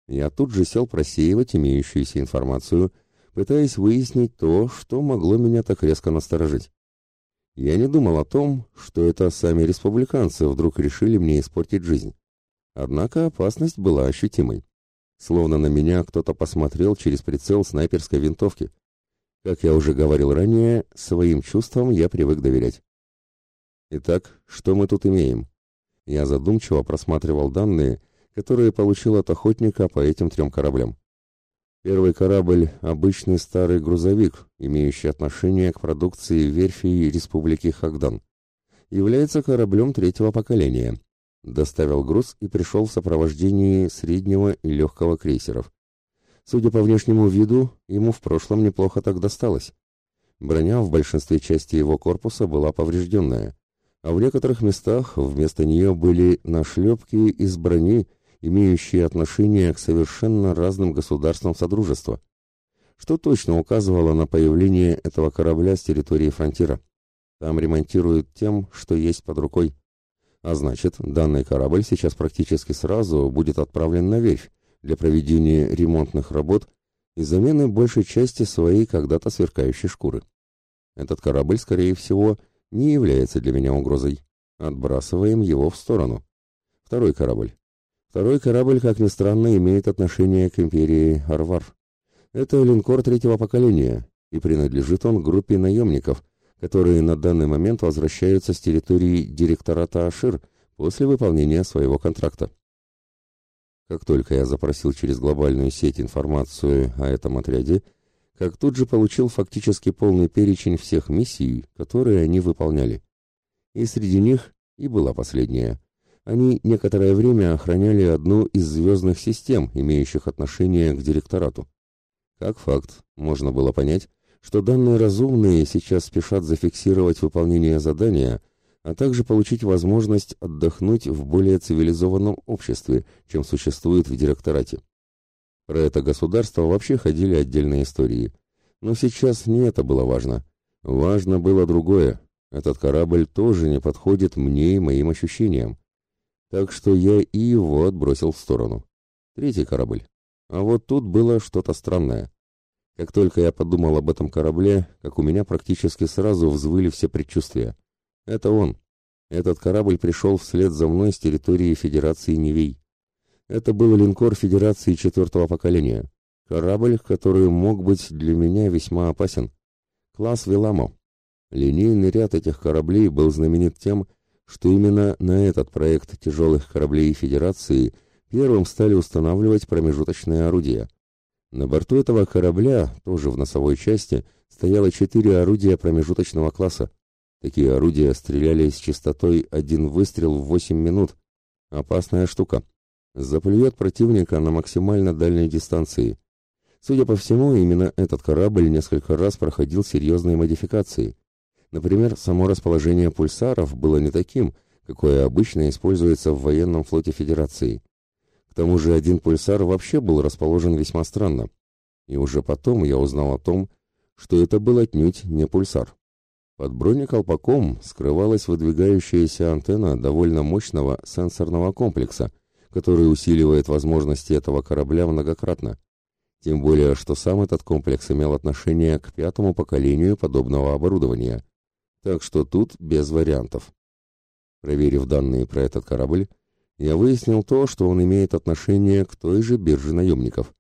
Я тут же сел просеивать имеющуюся информацию, пытаясь выяснить то, что могло меня так резко насторожить. Я не думал о том, что это сами республиканцы вдруг решили мне испортить жизнь. Однако опасность была ощутимой. Словно на меня кто-то посмотрел через прицел снайперской винтовки. Как я уже говорил ранее, своим чувствам я привык доверять. Итак, что мы тут имеем? Я задумчиво просматривал данные, которые получил от охотника по этим трем кораблям. Первый корабль – обычный старый грузовик, имеющий отношение к продукции верфи Республики Хагдан. Является кораблем третьего поколения. Доставил груз и пришел в сопровождении среднего и легкого крейсеров. Судя по внешнему виду, ему в прошлом неплохо так досталось. Броня в большинстве части его корпуса была поврежденная, а в некоторых местах вместо нее были нашлепки из брони – имеющие отношение к совершенно разным государствам Содружества, что точно указывало на появление этого корабля с территории фронтира. Там ремонтируют тем, что есть под рукой. А значит, данный корабль сейчас практически сразу будет отправлен на верфь для проведения ремонтных работ и замены большей части своей когда-то сверкающей шкуры. Этот корабль, скорее всего, не является для меня угрозой. Отбрасываем его в сторону. Второй корабль. Второй корабль, как ни странно, имеет отношение к империи Арвар. Это линкор третьего поколения, и принадлежит он группе наемников, которые на данный момент возвращаются с территории директората Ашир после выполнения своего контракта. Как только я запросил через глобальную сеть информацию о этом отряде, как тут же получил фактически полный перечень всех миссий, которые они выполняли. И среди них и была последняя они некоторое время охраняли одну из звездных систем, имеющих отношение к директорату. Как факт, можно было понять, что данные разумные сейчас спешат зафиксировать выполнение задания, а также получить возможность отдохнуть в более цивилизованном обществе, чем существует в директорате. Про это государство вообще ходили отдельные истории. Но сейчас не это было важно. Важно было другое. Этот корабль тоже не подходит мне и моим ощущениям так что я и его отбросил в сторону. Третий корабль. А вот тут было что-то странное. Как только я подумал об этом корабле, как у меня практически сразу взвыли все предчувствия. Это он. Этот корабль пришел вслед за мной с территории Федерации Невей. Это был линкор Федерации четвертого поколения. Корабль, который мог быть для меня весьма опасен. Класс Веламо. Линейный ряд этих кораблей был знаменит тем, что именно на этот проект тяжелых кораблей Федерации первым стали устанавливать промежуточные орудия. На борту этого корабля, тоже в носовой части, стояло четыре орудия промежуточного класса. Такие орудия стреляли с частотой один выстрел в 8 минут. Опасная штука. Заплюет противника на максимально дальней дистанции. Судя по всему, именно этот корабль несколько раз проходил серьезные модификации – Например, само расположение пульсаров было не таким, какое обычно используется в военном флоте Федерации. К тому же один пульсар вообще был расположен весьма странно. И уже потом я узнал о том, что это был отнюдь не пульсар. Под бронеколпаком скрывалась выдвигающаяся антенна довольно мощного сенсорного комплекса, который усиливает возможности этого корабля многократно. Тем более, что сам этот комплекс имел отношение к пятому поколению подобного оборудования. Так что тут без вариантов. Проверив данные про этот корабль, я выяснил то, что он имеет отношение к той же бирже наемников.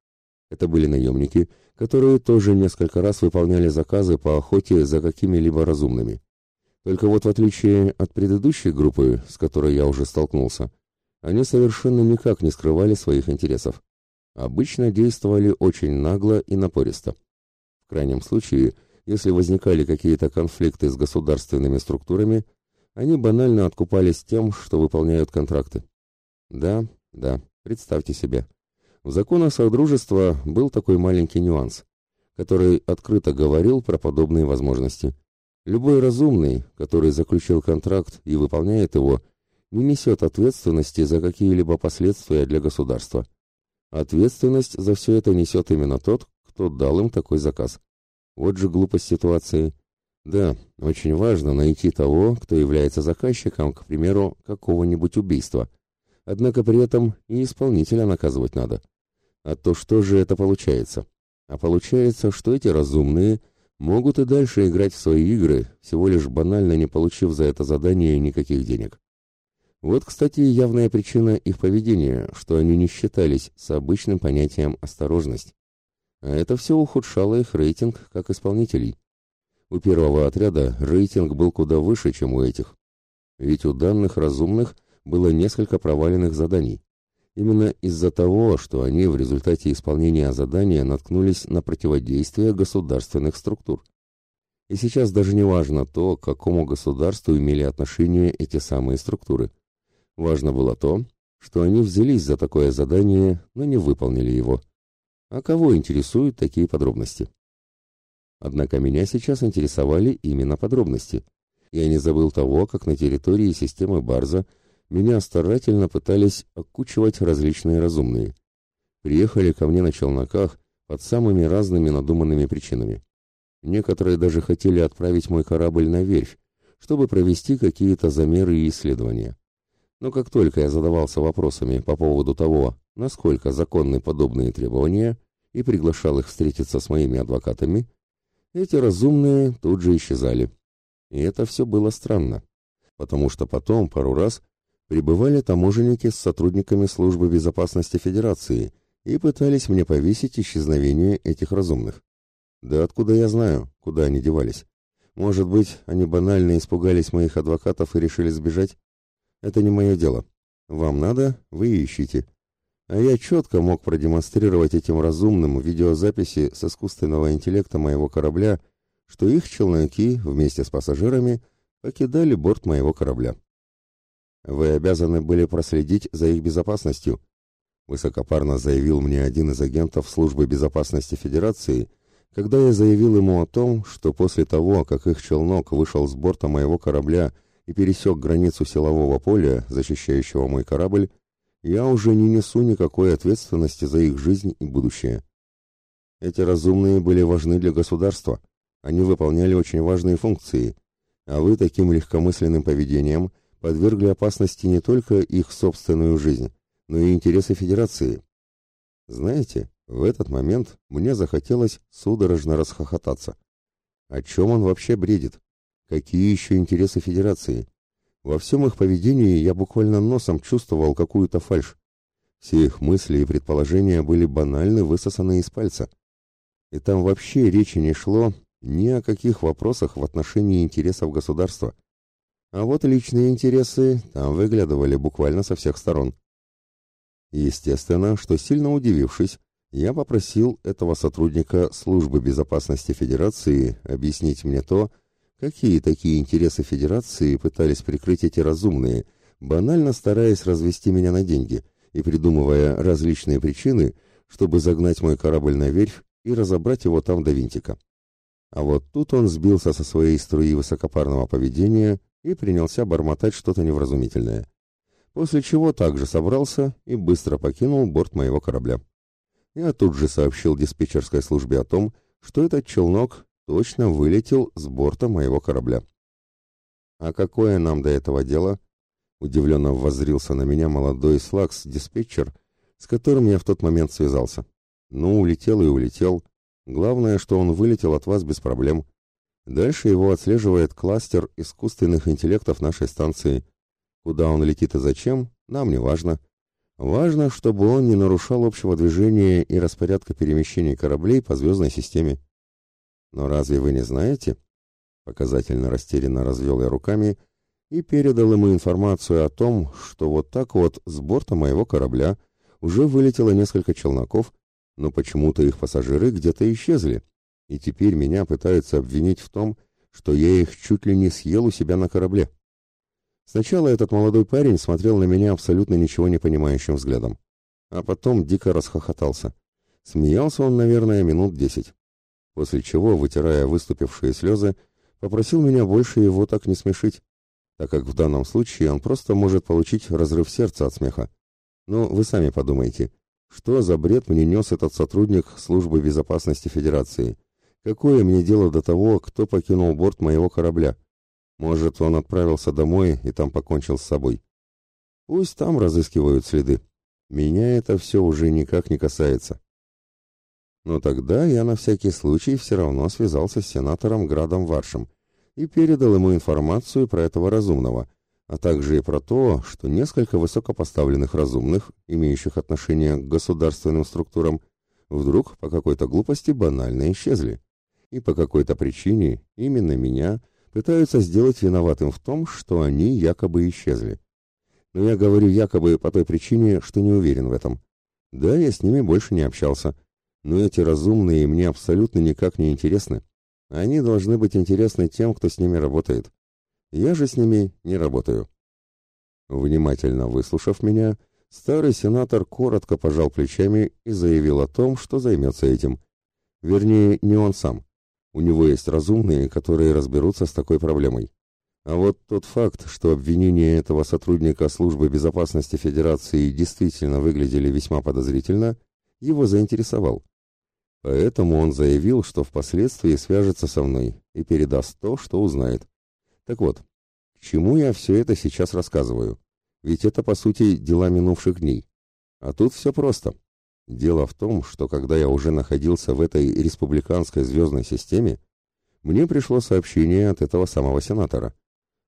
Это были наемники, которые тоже несколько раз выполняли заказы по охоте за какими-либо разумными. Только вот в отличие от предыдущей группы, с которой я уже столкнулся, они совершенно никак не скрывали своих интересов. Обычно действовали очень нагло и напористо. В крайнем случае, если возникали какие-то конфликты с государственными структурами, они банально откупались тем, что выполняют контракты. Да, да, представьте себе. В законах Содружества был такой маленький нюанс, который открыто говорил про подобные возможности. Любой разумный, который заключил контракт и выполняет его, не несет ответственности за какие-либо последствия для государства. Ответственность за все это несет именно тот, кто дал им такой заказ. Вот же глупость ситуации. Да, очень важно найти того, кто является заказчиком, к примеру, какого-нибудь убийства. Однако при этом и исполнителя наказывать надо. А то что же это получается? А получается, что эти разумные могут и дальше играть в свои игры, всего лишь банально не получив за это задание никаких денег. Вот, кстати, явная причина их поведения, что они не считались с обычным понятием «осторожность». А это все ухудшало их рейтинг как исполнителей. У первого отряда рейтинг был куда выше, чем у этих. Ведь у данных разумных было несколько проваленных заданий. Именно из-за того, что они в результате исполнения задания наткнулись на противодействие государственных структур. И сейчас даже не важно то, к какому государству имели отношение эти самые структуры. Важно было то, что они взялись за такое задание, но не выполнили его. А кого интересуют такие подробности? Однако меня сейчас интересовали именно подробности. Я не забыл того, как на территории системы Барза меня старательно пытались окучивать различные разумные. Приехали ко мне на челноках под самыми разными надуманными причинами. Некоторые даже хотели отправить мой корабль на верфь, чтобы провести какие-то замеры и исследования. Но как только я задавался вопросами по поводу того, насколько законны подобные требования, и приглашал их встретиться с моими адвокатами, эти разумные тут же исчезали. И это все было странно, потому что потом пару раз прибывали таможенники с сотрудниками службы безопасности Федерации и пытались мне повесить исчезновение этих разумных. Да откуда я знаю, куда они девались? Может быть, они банально испугались моих адвокатов и решили сбежать? Это не мое дело. Вам надо, вы ищите. А я четко мог продемонстрировать этим разумным видеозаписи с искусственного интеллекта моего корабля, что их челноки вместе с пассажирами покидали борт моего корабля. Вы обязаны были проследить за их безопасностью, высокопарно заявил мне один из агентов службы безопасности Федерации, когда я заявил ему о том, что после того, как их челнок вышел с борта моего корабля и пересек границу силового поля, защищающего мой корабль, я уже не несу никакой ответственности за их жизнь и будущее. Эти разумные были важны для государства, они выполняли очень важные функции, а вы таким легкомысленным поведением подвергли опасности не только их собственную жизнь, но и интересы Федерации. Знаете, в этот момент мне захотелось судорожно расхохотаться. О чем он вообще бредит? Какие еще интересы Федерации? Во всем их поведении я буквально носом чувствовал какую-то фальшь. Все их мысли и предположения были банально высосаны из пальца. И там вообще речи не шло ни о каких вопросах в отношении интересов государства. А вот личные интересы там выглядывали буквально со всех сторон. Естественно, что сильно удивившись, я попросил этого сотрудника службы безопасности Федерации объяснить мне то, Какие такие интересы Федерации пытались прикрыть эти разумные, банально стараясь развести меня на деньги и придумывая различные причины, чтобы загнать мой корабль на верфь и разобрать его там до винтика. А вот тут он сбился со своей струи высокопарного поведения и принялся бормотать что-то невразумительное. После чего также собрался и быстро покинул борт моего корабля. Я тут же сообщил диспетчерской службе о том, что этот челнок точно вылетел с борта моего корабля. «А какое нам до этого дело?» Удивленно воззрился на меня молодой слакс-диспетчер, с которым я в тот момент связался. «Ну, улетел и улетел. Главное, что он вылетел от вас без проблем. Дальше его отслеживает кластер искусственных интеллектов нашей станции. Куда он летит и зачем, нам не важно. Важно, чтобы он не нарушал общего движения и распорядка перемещений кораблей по звездной системе. Но разве вы не знаете? Показательно растерянно развел я руками и передал ему информацию о том, что вот так вот с борта моего корабля уже вылетело несколько челноков, но почему-то их пассажиры где-то исчезли, и теперь меня пытаются обвинить в том, что я их чуть ли не съел у себя на корабле. Сначала этот молодой парень смотрел на меня абсолютно ничего не понимающим взглядом, а потом дико расхохотался. Смеялся он, наверное, минут десять после чего, вытирая выступившие слезы, попросил меня больше его так не смешить, так как в данном случае он просто может получить разрыв сердца от смеха. Но вы сами подумайте, что за бред мне нес этот сотрудник службы безопасности Федерации? Какое мне дело до того, кто покинул борт моего корабля? Может, он отправился домой и там покончил с собой. Пусть там разыскивают следы. Меня это все уже никак не касается. Но тогда я на всякий случай все равно связался с сенатором Градом Варшем и передал ему информацию про этого разумного, а также и про то, что несколько высокопоставленных разумных, имеющих отношение к государственным структурам, вдруг по какой-то глупости банально исчезли. И по какой-то причине именно меня пытаются сделать виноватым в том, что они якобы исчезли. Но я говорю якобы по той причине, что не уверен в этом. Да, я с ними больше не общался, но эти разумные мне абсолютно никак не интересны. Они должны быть интересны тем, кто с ними работает. Я же с ними не работаю. Внимательно выслушав меня, старый сенатор коротко пожал плечами и заявил о том, что займется этим. Вернее, не он сам. У него есть разумные, которые разберутся с такой проблемой. А вот тот факт, что обвинения этого сотрудника службы безопасности Федерации действительно выглядели весьма подозрительно, его заинтересовал. Поэтому он заявил, что впоследствии свяжется со мной и передаст то, что узнает. Так вот, к чему я все это сейчас рассказываю? Ведь это, по сути, дела минувших дней. А тут все просто. Дело в том, что когда я уже находился в этой республиканской звездной системе, мне пришло сообщение от этого самого сенатора.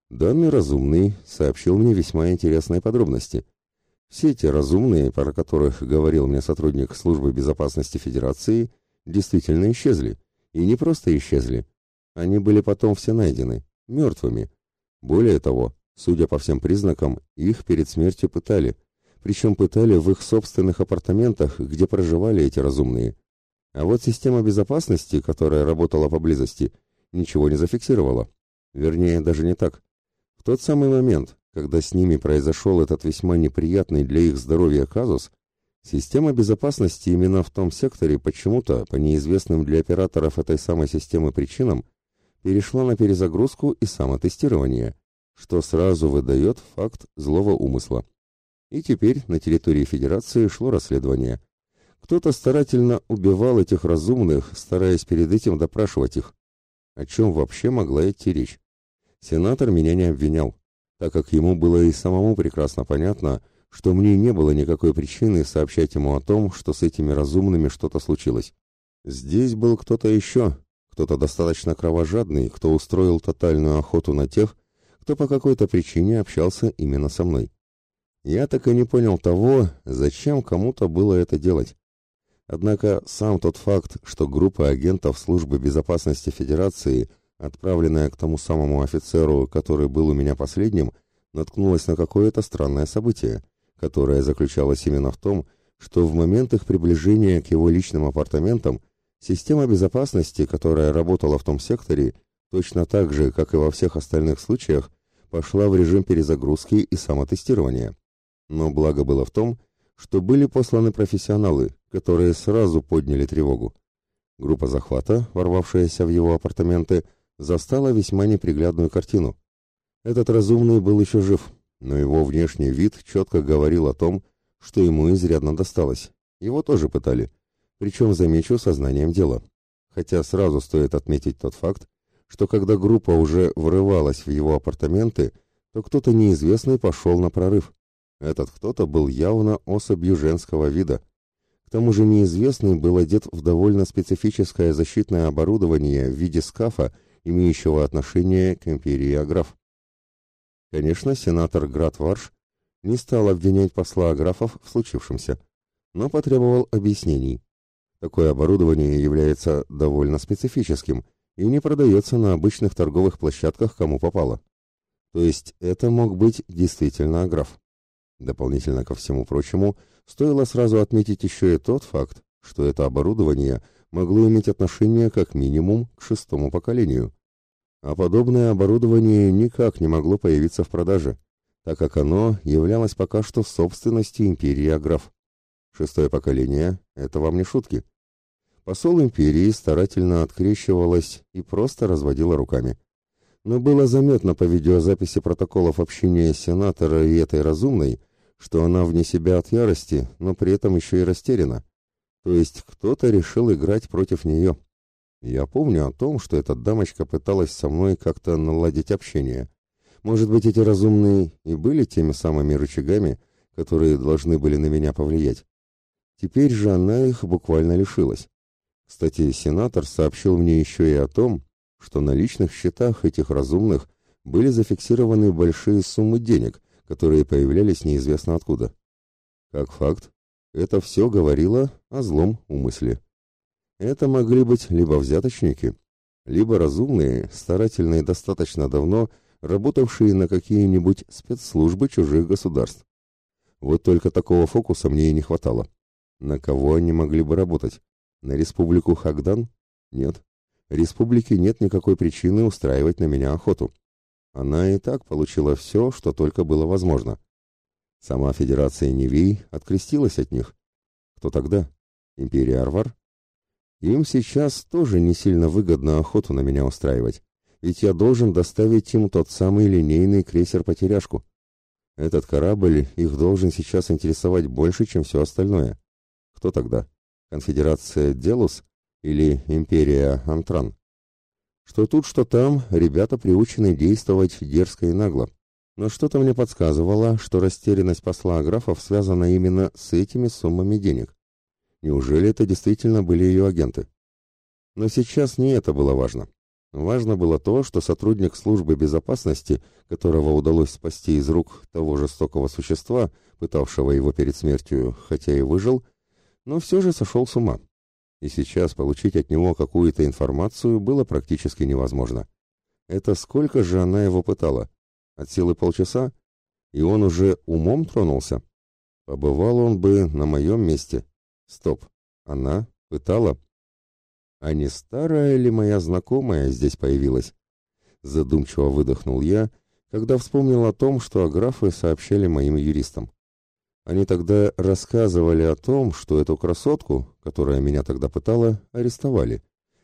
Данный разумный сообщил мне весьма интересные подробности. Все те разумные, про которых говорил мне сотрудник службы безопасности Федерации, действительно исчезли. И не просто исчезли. Они были потом все найдены, мертвыми. Более того, судя по всем признакам, их перед смертью пытали. Причем пытали в их собственных апартаментах, где проживали эти разумные. А вот система безопасности, которая работала поблизости, ничего не зафиксировала. Вернее, даже не так. В тот самый момент, когда с ними произошел этот весьма неприятный для их здоровья казус, Система безопасности именно в том секторе почему-то, по неизвестным для операторов этой самой системы причинам, перешла на перезагрузку и самотестирование, что сразу выдает факт злого умысла. И теперь на территории Федерации шло расследование. Кто-то старательно убивал этих разумных, стараясь перед этим допрашивать их. О чем вообще могла идти речь? Сенатор меня не обвинял, так как ему было и самому прекрасно понятно, что мне не было никакой причины сообщать ему о том, что с этими разумными что-то случилось. Здесь был кто-то еще, кто-то достаточно кровожадный, кто устроил тотальную охоту на тех, кто по какой-то причине общался именно со мной. Я так и не понял того, зачем кому-то было это делать. Однако сам тот факт, что группа агентов службы безопасности Федерации, отправленная к тому самому офицеру, который был у меня последним, наткнулась на какое-то странное событие – которая заключалась именно в том, что в момент их приближения к его личным апартаментам система безопасности, которая работала в том секторе, точно так же, как и во всех остальных случаях, пошла в режим перезагрузки и самотестирования. Но благо было в том, что были посланы профессионалы, которые сразу подняли тревогу. Группа захвата, ворвавшаяся в его апартаменты, застала весьма неприглядную картину. Этот разумный был еще жив, но его внешний вид четко говорил о том, что ему изрядно досталось. Его тоже пытали, причем, замечу, сознанием дела. Хотя сразу стоит отметить тот факт, что когда группа уже врывалась в его апартаменты, то кто-то неизвестный пошел на прорыв. Этот кто-то был явно особью женского вида. К тому же неизвестный был одет в довольно специфическое защитное оборудование в виде скафа, имеющего отношение к империи Аграф. Конечно, сенатор Гратварш не стал обвинять посла Аграфов в случившемся, но потребовал объяснений. Такое оборудование является довольно специфическим и не продается на обычных торговых площадках кому попало. То есть это мог быть действительно Аграф. Дополнительно ко всему прочему, стоило сразу отметить еще и тот факт, что это оборудование могло иметь отношение как минимум к шестому поколению а подобное оборудование никак не могло появиться в продаже, так как оно являлось пока что собственностью империи Аграф. Шестое поколение — это вам не шутки. Посол империи старательно открещивалась и просто разводила руками. Но было заметно по видеозаписи протоколов общения сенатора и этой разумной, что она вне себя от ярости, но при этом еще и растеряна. То есть кто-то решил играть против нее. Я помню о том, что эта дамочка пыталась со мной как-то наладить общение. Может быть, эти разумные и были теми самыми рычагами, которые должны были на меня повлиять. Теперь же она их буквально лишилась. Кстати, сенатор сообщил мне еще и о том, что на личных счетах этих разумных были зафиксированы большие суммы денег, которые появлялись неизвестно откуда. Как факт, это все говорило о злом умысле. Это могли быть либо взяточники, либо разумные, старательные достаточно давно, работавшие на какие-нибудь спецслужбы чужих государств. Вот только такого фокуса мне и не хватало. На кого они могли бы работать? На республику Хагдан? Нет. Республике нет никакой причины устраивать на меня охоту. Она и так получила все, что только было возможно. Сама Федерация Невей открестилась от них. Кто тогда? Империя Арвар? Им сейчас тоже не сильно выгодно охоту на меня устраивать, ведь я должен доставить им тот самый линейный крейсер-потеряшку. Этот корабль их должен сейчас интересовать больше, чем все остальное. Кто тогда? Конфедерация Делус или Империя Антран? Что тут, что там, ребята приучены действовать дерзко и нагло. Но что-то мне подсказывало, что растерянность посла Аграфов связана именно с этими суммами денег. Неужели это действительно были ее агенты? Но сейчас не это было важно. Важно было то, что сотрудник службы безопасности, которого удалось спасти из рук того жестокого существа, пытавшего его перед смертью, хотя и выжил, но все же сошел с ума. И сейчас получить от него какую-то информацию было практически невозможно. Это сколько же она его пытала? От силы полчаса? И он уже умом тронулся? Побывал он бы на моем месте. Стоп, она пытала? А не старая ли моя знакомая здесь появилась? Задумчиво выдохнул я, когда вспомнил о том, что аграфы сообщали моим юристам. Они тогда рассказывали о том, что эту красотку, которая меня тогда пытала, арестовали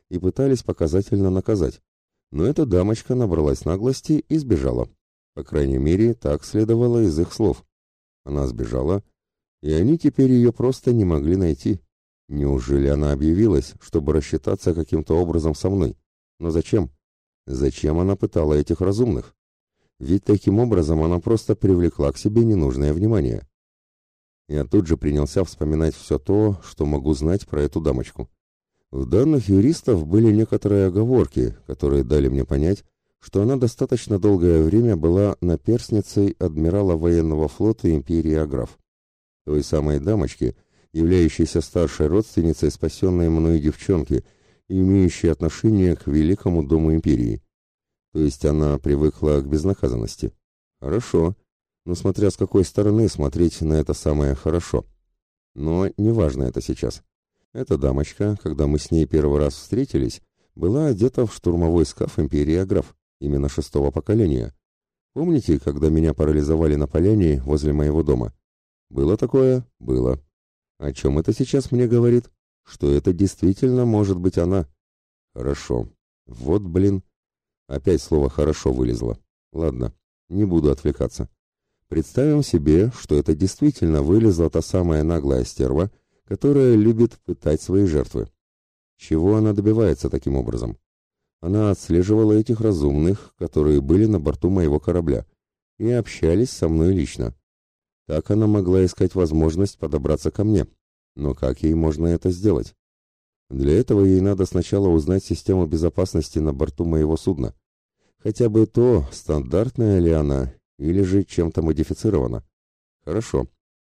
и пытались показательно наказать. Но эта дамочка набралась наглости и сбежала. По крайней мере, так следовало из их слов. Она сбежала, и они теперь ее просто не могли найти. Неужели она объявилась, чтобы рассчитаться каким-то образом со мной? Но зачем? Зачем она пытала этих разумных? Ведь таким образом она просто привлекла к себе ненужное внимание. Я тут же принялся вспоминать все то, что могу знать про эту дамочку. В данных юристов были некоторые оговорки, которые дали мне понять, что она достаточно долгое время была наперсницей адмирала военного флота империи Аграф, той самой дамочки, являющейся старшей родственницей спасенной мной девчонки имеющей отношение к великому дому империи. То есть она привыкла к безнаказанности. Хорошо но смотря с какой стороны смотреть на это самое хорошо. Но неважно это сейчас. Эта дамочка, когда мы с ней первый раз встретились, была одета в штурмовой скаф империи Аграф, именно шестого поколения. Помните, когда меня парализовали на поляне возле моего дома? Было такое? Было. О чем это сейчас мне говорит? Что это действительно может быть она. Хорошо. Вот, блин. Опять слово «хорошо» вылезло. Ладно, не буду отвлекаться. Представим себе, что это действительно вылезла та самая наглая стерва, которая любит пытать свои жертвы. Чего она добивается таким образом? Она отслеживала этих разумных, которые были на борту моего корабля, и общались со мной лично. Так она могла искать возможность подобраться ко мне. Но как ей можно это сделать? Для этого ей надо сначала узнать систему безопасности на борту моего судна. Хотя бы то, стандартная ли она или же чем-то модифицировано. Хорошо.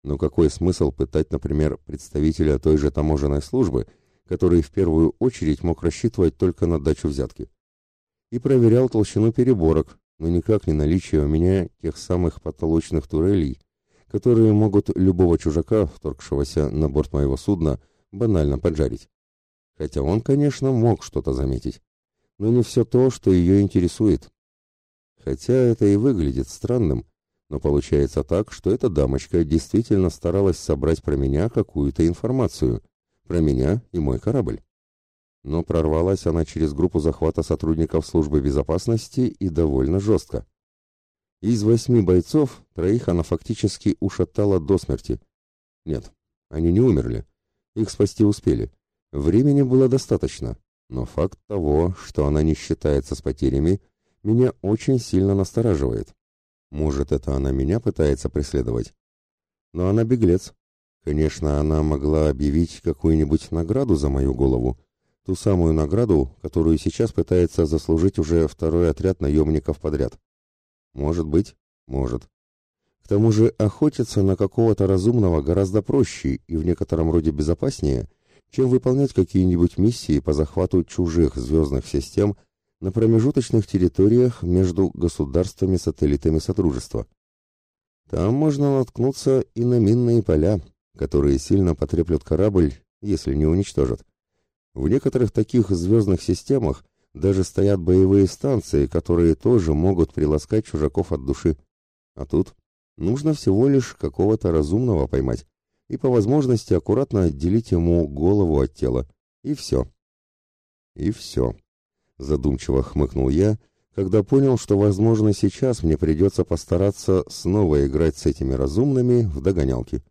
Но какой смысл пытать, например, представителя той же таможенной службы, который в первую очередь мог рассчитывать только на дачу взятки? И проверял толщину переборок, но никак не наличие у меня тех самых потолочных турелей, которые могут любого чужака, вторгшегося на борт моего судна, банально поджарить. Хотя он, конечно, мог что-то заметить, но не все то, что ее интересует. Хотя это и выглядит странным, но получается так, что эта дамочка действительно старалась собрать про меня какую-то информацию, про меня и мой корабль. Но прорвалась она через группу захвата сотрудников службы безопасности и довольно жестко. Из восьми бойцов троих она фактически ушатала до смерти. Нет, они не умерли. Их спасти успели. Времени было достаточно. Но факт того, что она не считается с потерями, меня очень сильно настораживает. Может, это она меня пытается преследовать? Но она беглец. Конечно, она могла объявить какую-нибудь награду за мою голову, ту самую награду, которую сейчас пытается заслужить уже второй отряд наемников подряд. Может быть, может. К тому же охотиться на какого-то разумного гораздо проще и в некотором роде безопаснее, чем выполнять какие-нибудь миссии по захвату чужих звездных систем на промежуточных территориях между государствами-сателлитами Содружества. Там можно наткнуться и на минные поля, которые сильно потреплют корабль, если не уничтожат. В некоторых таких звездных системах даже стоят боевые станции, которые тоже могут приласкать чужаков от души. А тут нужно всего лишь какого-то разумного поймать и по возможности аккуратно отделить ему голову от тела. И все. И все. Задумчиво хмыкнул я, когда понял, что, возможно, сейчас мне придется постараться снова играть с этими разумными в догонялки.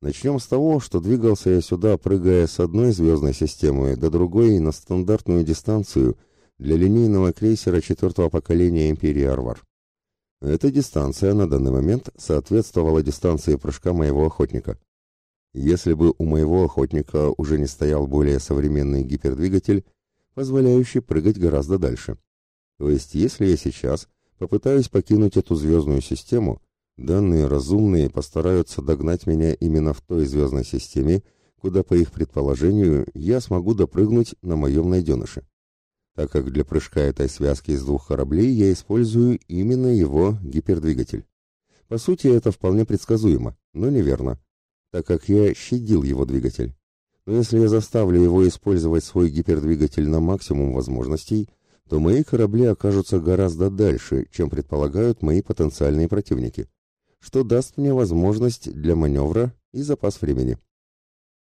Начнем с того, что двигался я сюда, прыгая с одной звездной системы до другой на стандартную дистанцию для линейного крейсера четвертого поколения Империи Арвар. Эта дистанция на данный момент соответствовала дистанции прыжка моего охотника. Если бы у моего охотника уже не стоял более современный гипердвигатель, позволяющий прыгать гораздо дальше. То есть, если я сейчас попытаюсь покинуть эту звездную систему, Данные разумные постараются догнать меня именно в той звездной системе, куда, по их предположению, я смогу допрыгнуть на моем найденыше. Так как для прыжка этой связки из двух кораблей я использую именно его гипердвигатель. По сути, это вполне предсказуемо, но неверно, так как я щадил его двигатель. Если я заставлю его использовать свой гипердвигатель на максимум возможностей, то мои корабли окажутся гораздо дальше, чем предполагают мои потенциальные противники что даст мне возможность для маневра и запас времени.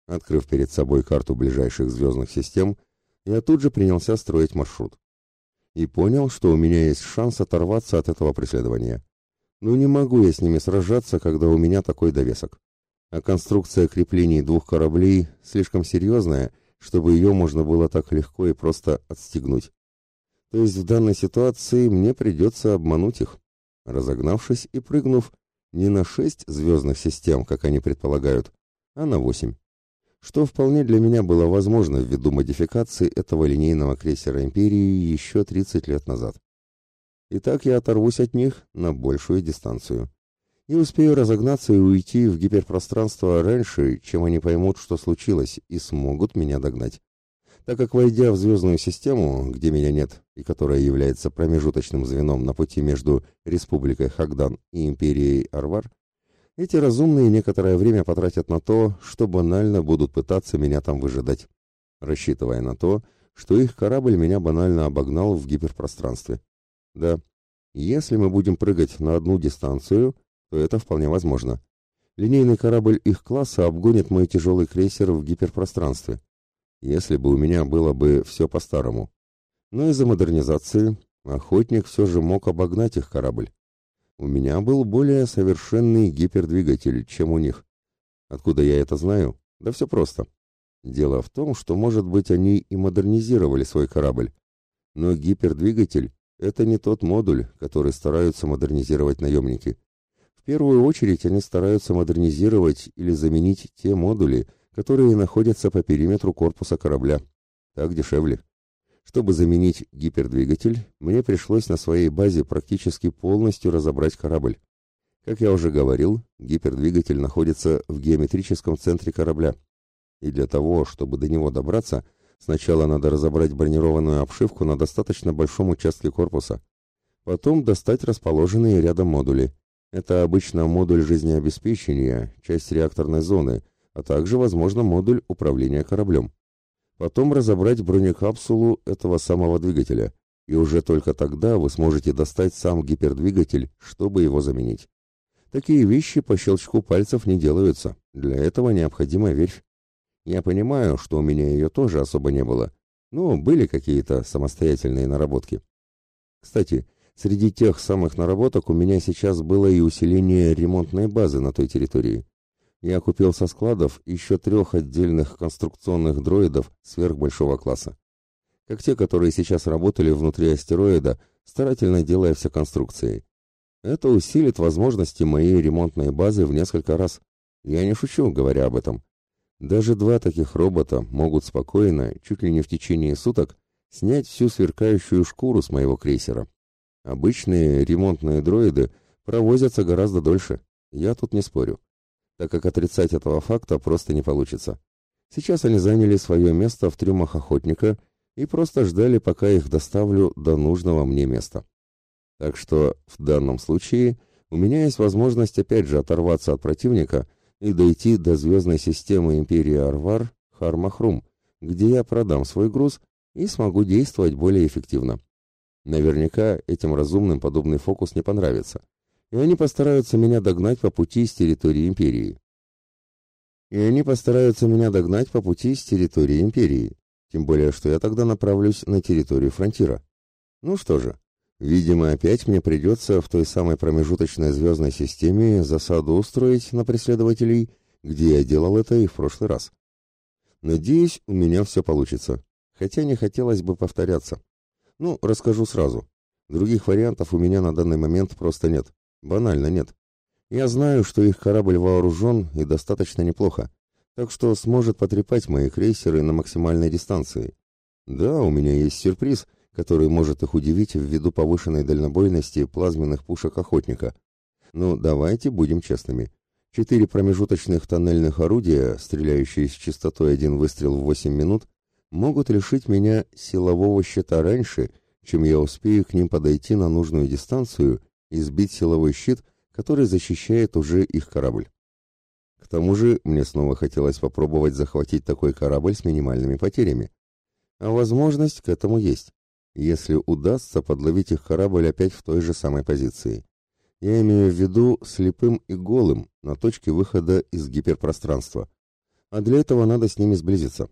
Открыв перед собой карту ближайших звездных систем, я тут же принялся строить маршрут. И понял, что у меня есть шанс оторваться от этого преследования. Но не могу я с ними сражаться, когда у меня такой довесок. А конструкция креплений двух кораблей слишком серьезная, чтобы ее можно было так легко и просто отстегнуть. То есть в данной ситуации мне придется обмануть их. Разогнавшись и прыгнув, не на шесть звездных систем, как они предполагают, а на восемь. Что вполне для меня было возможно ввиду модификации этого линейного крейсера Империи еще 30 лет назад. И так я оторвусь от них на большую дистанцию. И успею разогнаться и уйти в гиперпространство раньше, чем они поймут, что случилось, и смогут меня догнать так как, войдя в звездную систему, где меня нет, и которая является промежуточным звеном на пути между Республикой Хагдан и Империей Арвар, эти разумные некоторое время потратят на то, что банально будут пытаться меня там выжидать, рассчитывая на то, что их корабль меня банально обогнал в гиперпространстве. Да, если мы будем прыгать на одну дистанцию, то это вполне возможно. Линейный корабль их класса обгонит мой тяжелый крейсер в гиперпространстве если бы у меня было бы все по-старому. Но из-за модернизации охотник все же мог обогнать их корабль. У меня был более совершенный гипердвигатель, чем у них. Откуда я это знаю? Да все просто. Дело в том, что, может быть, они и модернизировали свой корабль. Но гипердвигатель — это не тот модуль, который стараются модернизировать наемники. В первую очередь они стараются модернизировать или заменить те модули, которые находятся по периметру корпуса корабля. Так дешевле. Чтобы заменить гипердвигатель, мне пришлось на своей базе практически полностью разобрать корабль. Как я уже говорил, гипердвигатель находится в геометрическом центре корабля. И для того, чтобы до него добраться, сначала надо разобрать бронированную обшивку на достаточно большом участке корпуса. Потом достать расположенные рядом модули. Это обычно модуль жизнеобеспечения, часть реакторной зоны, а также, возможно, модуль управления кораблем. Потом разобрать бронекапсулу этого самого двигателя, и уже только тогда вы сможете достать сам гипердвигатель, чтобы его заменить. Такие вещи по щелчку пальцев не делаются, для этого необходима верфь. Я понимаю, что у меня ее тоже особо не было, но были какие-то самостоятельные наработки. Кстати, среди тех самых наработок у меня сейчас было и усиление ремонтной базы на той территории я купил со складов еще трех отдельных конструкционных дроидов сверхбольшого класса. как те, которые сейчас работали внутри астероида, старательно делая все конструкции. Это усилит возможности моей ремонтной базы в несколько раз. Я не шучу, говоря об этом. Даже два таких робота могут спокойно, чуть ли не в течение суток, снять всю сверкающую шкуру с моего крейсера. Обычные ремонтные дроиды провозятся гораздо дольше, я тут не спорю, так как отрицать этого факта просто не получится. Сейчас они заняли свое место в трюмах охотника и просто ждали, пока их доставлю до нужного мне места. Так что в данном случае у меня есть возможность опять же оторваться от противника и дойти до звездной системы Империи Арвар Хармахрум, где я продам свой груз и смогу действовать более эффективно. Наверняка этим разумным подобный фокус не понравится, и они постараются меня догнать по пути с территории Империи. И они постараются меня догнать по пути с территории Империи, тем более, что я тогда направлюсь на территорию фронтира. Ну что же, видимо, опять мне придется в той самой промежуточной звездной системе засаду устроить на преследователей, где я делал это и в прошлый раз. Надеюсь, у меня все получится хотя не хотелось бы повторяться. Ну, расскажу сразу. Других вариантов у меня на данный момент просто нет. Банально нет. Я знаю, что их корабль вооружен и достаточно неплохо, так что сможет потрепать мои крейсеры на максимальной дистанции. Да, у меня есть сюрприз, который может их удивить ввиду повышенной дальнобойности плазменных пушек охотника. Ну, давайте будем честными. Четыре промежуточных тоннельных орудия, стреляющие с частотой один выстрел в 8 минут, могут лишить меня силового щита раньше, чем я успею к ним подойти на нужную дистанцию и сбить силовой щит, который защищает уже их корабль. К тому же мне снова хотелось попробовать захватить такой корабль с минимальными потерями. А возможность к этому есть, если удастся подловить их корабль опять в той же самой позиции. Я имею в виду слепым и голым на точке выхода из гиперпространства. А для этого надо с ними сблизиться.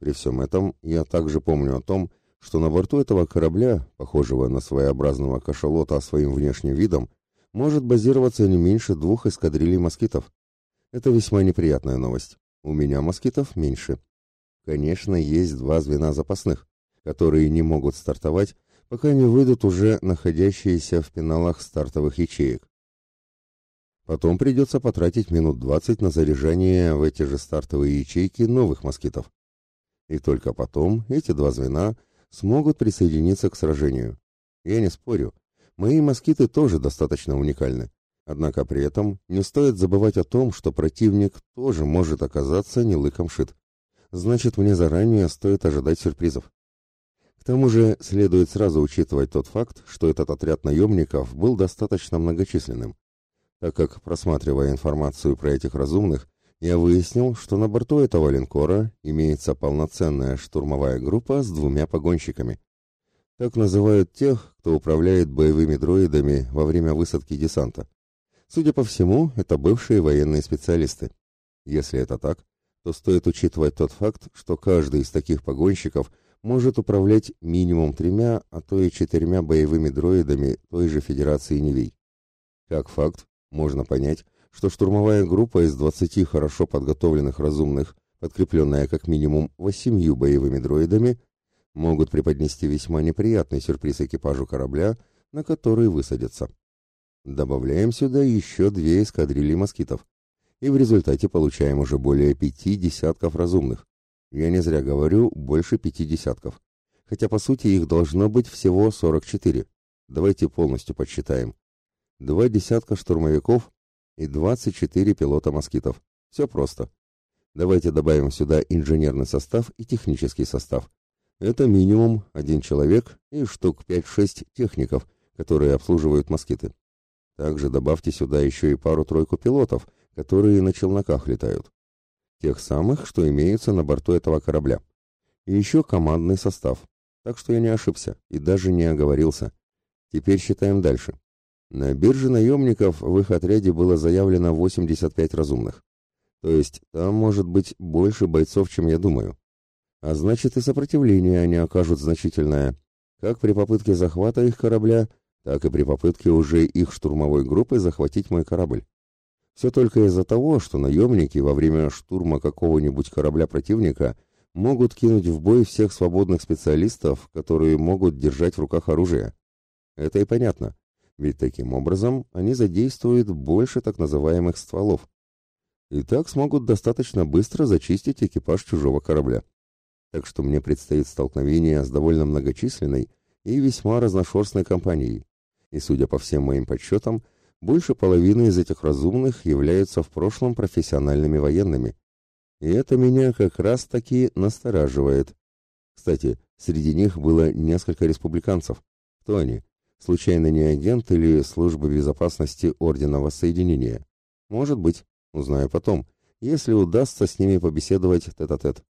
При всем этом я также помню о том, что на борту этого корабля, похожего на своеобразного кашалота своим внешним видом, может базироваться не меньше двух эскадрилей москитов. Это весьма неприятная новость. У меня москитов меньше. Конечно, есть два звена запасных, которые не могут стартовать, пока не выйдут уже находящиеся в пеналах стартовых ячеек. Потом придется потратить минут 20 на заряжание в эти же стартовые ячейки новых москитов и только потом эти два звена смогут присоединиться к сражению. Я не спорю, мои москиты тоже достаточно уникальны. Однако при этом не стоит забывать о том, что противник тоже может оказаться не лыком шит. Значит, мне заранее стоит ожидать сюрпризов. К тому же следует сразу учитывать тот факт, что этот отряд наемников был достаточно многочисленным, так как, просматривая информацию про этих разумных, я выяснил, что на борту этого линкора имеется полноценная штурмовая группа с двумя погонщиками. Так называют тех, кто управляет боевыми дроидами во время высадки десанта. Судя по всему, это бывшие военные специалисты. Если это так, то стоит учитывать тот факт, что каждый из таких погонщиков может управлять минимум тремя, а то и четырьмя боевыми дроидами той же Федерации Невей. Как факт, можно понять, что штурмовая группа из 20 хорошо подготовленных разумных, подкрепленная как минимум восемью боевыми дроидами, могут преподнести весьма неприятный сюрприз экипажу корабля, на который высадятся. Добавляем сюда еще две эскадрильи москитов, и в результате получаем уже более пяти десятков разумных. Я не зря говорю больше пяти десятков, хотя по сути их должно быть всего 44. Давайте полностью подсчитаем. Два десятка штурмовиков и 24 пилота москитов. Все просто. Давайте добавим сюда инженерный состав и технический состав. Это минимум один человек и штук 5-6 техников, которые обслуживают москиты. Также добавьте сюда еще и пару-тройку пилотов, которые на челноках летают. Тех самых, что имеются на борту этого корабля. И еще командный состав. Так что я не ошибся и даже не оговорился. Теперь считаем дальше. На бирже наемников в их отряде было заявлено 85 разумных. То есть там может быть больше бойцов, чем я думаю. А значит и сопротивление они окажут значительное, как при попытке захвата их корабля, так и при попытке уже их штурмовой группы захватить мой корабль. Все только из-за того, что наемники во время штурма какого-нибудь корабля противника могут кинуть в бой всех свободных специалистов, которые могут держать в руках оружие. Это и понятно, ведь таким образом они задействуют больше так называемых стволов. И так смогут достаточно быстро зачистить экипаж чужого корабля. Так что мне предстоит столкновение с довольно многочисленной и весьма разношерстной компанией. И, судя по всем моим подсчетам, больше половины из этих разумных являются в прошлом профессиональными военными. И это меня как раз-таки настораживает. Кстати, среди них было несколько республиканцев. Кто они? Случайно не агент или служба безопасности Ордена Воссоединения? Может быть, узнаю потом, если удастся с ними побеседовать тет-а-тет. -тет.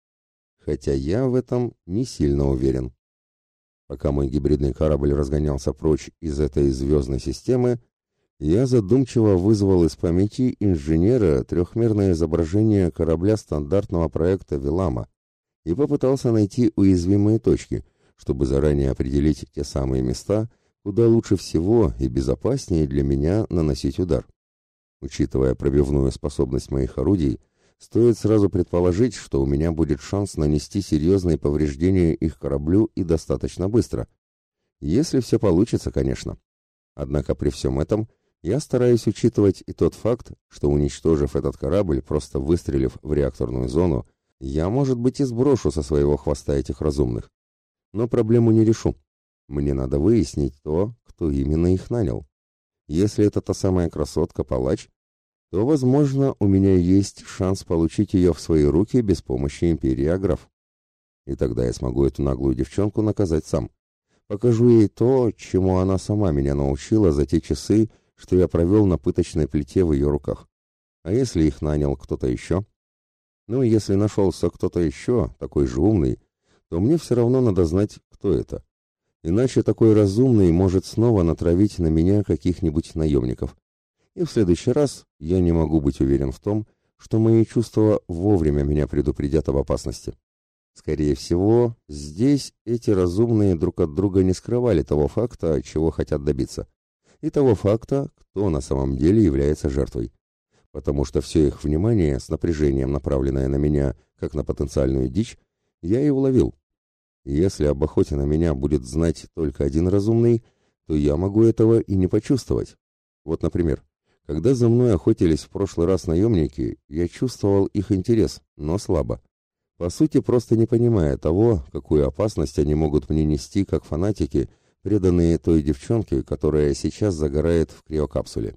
Хотя я в этом не сильно уверен. Пока мой гибридный корабль разгонялся прочь из этой звездной системы, я задумчиво вызвал из памяти инженера трехмерное изображение корабля стандартного проекта «Велама» и попытался найти уязвимые точки, чтобы заранее определить те самые места, куда лучше всего и безопаснее для меня наносить удар. Учитывая пробивную способность моих орудий, стоит сразу предположить, что у меня будет шанс нанести серьезные повреждения их кораблю и достаточно быстро. Если все получится, конечно. Однако при всем этом я стараюсь учитывать и тот факт, что уничтожив этот корабль, просто выстрелив в реакторную зону, я, может быть, и сброшу со своего хвоста этих разумных. Но проблему не решу. Мне надо выяснить то, кто именно их нанял. Если это та самая красотка-палач, то, возможно, у меня есть шанс получить ее в свои руки без помощи Империи Аграф. И тогда я смогу эту наглую девчонку наказать сам. Покажу ей то, чему она сама меня научила за те часы, что я провел на пыточной плите в ее руках. А если их нанял кто-то еще? Ну, если нашелся кто-то еще, такой же умный, то мне все равно надо знать, кто это. Иначе такой разумный может снова натравить на меня каких-нибудь наемников. И в следующий раз я не могу быть уверен в том, что мои чувства вовремя меня предупредят об опасности. Скорее всего, здесь эти разумные друг от друга не скрывали того факта, чего хотят добиться и того факта, кто на самом деле является жертвой. Потому что все их внимание с напряжением, направленное на меня, как на потенциальную дичь, я и уловил. Если об охоте на меня будет знать только один разумный, то я могу этого и не почувствовать. Вот, например, когда за мной охотились в прошлый раз наемники, я чувствовал их интерес, но слабо. По сути, просто не понимая того, какую опасность они могут мне нести как фанатики преданные той девчонке, которая сейчас загорает в криокапсуле.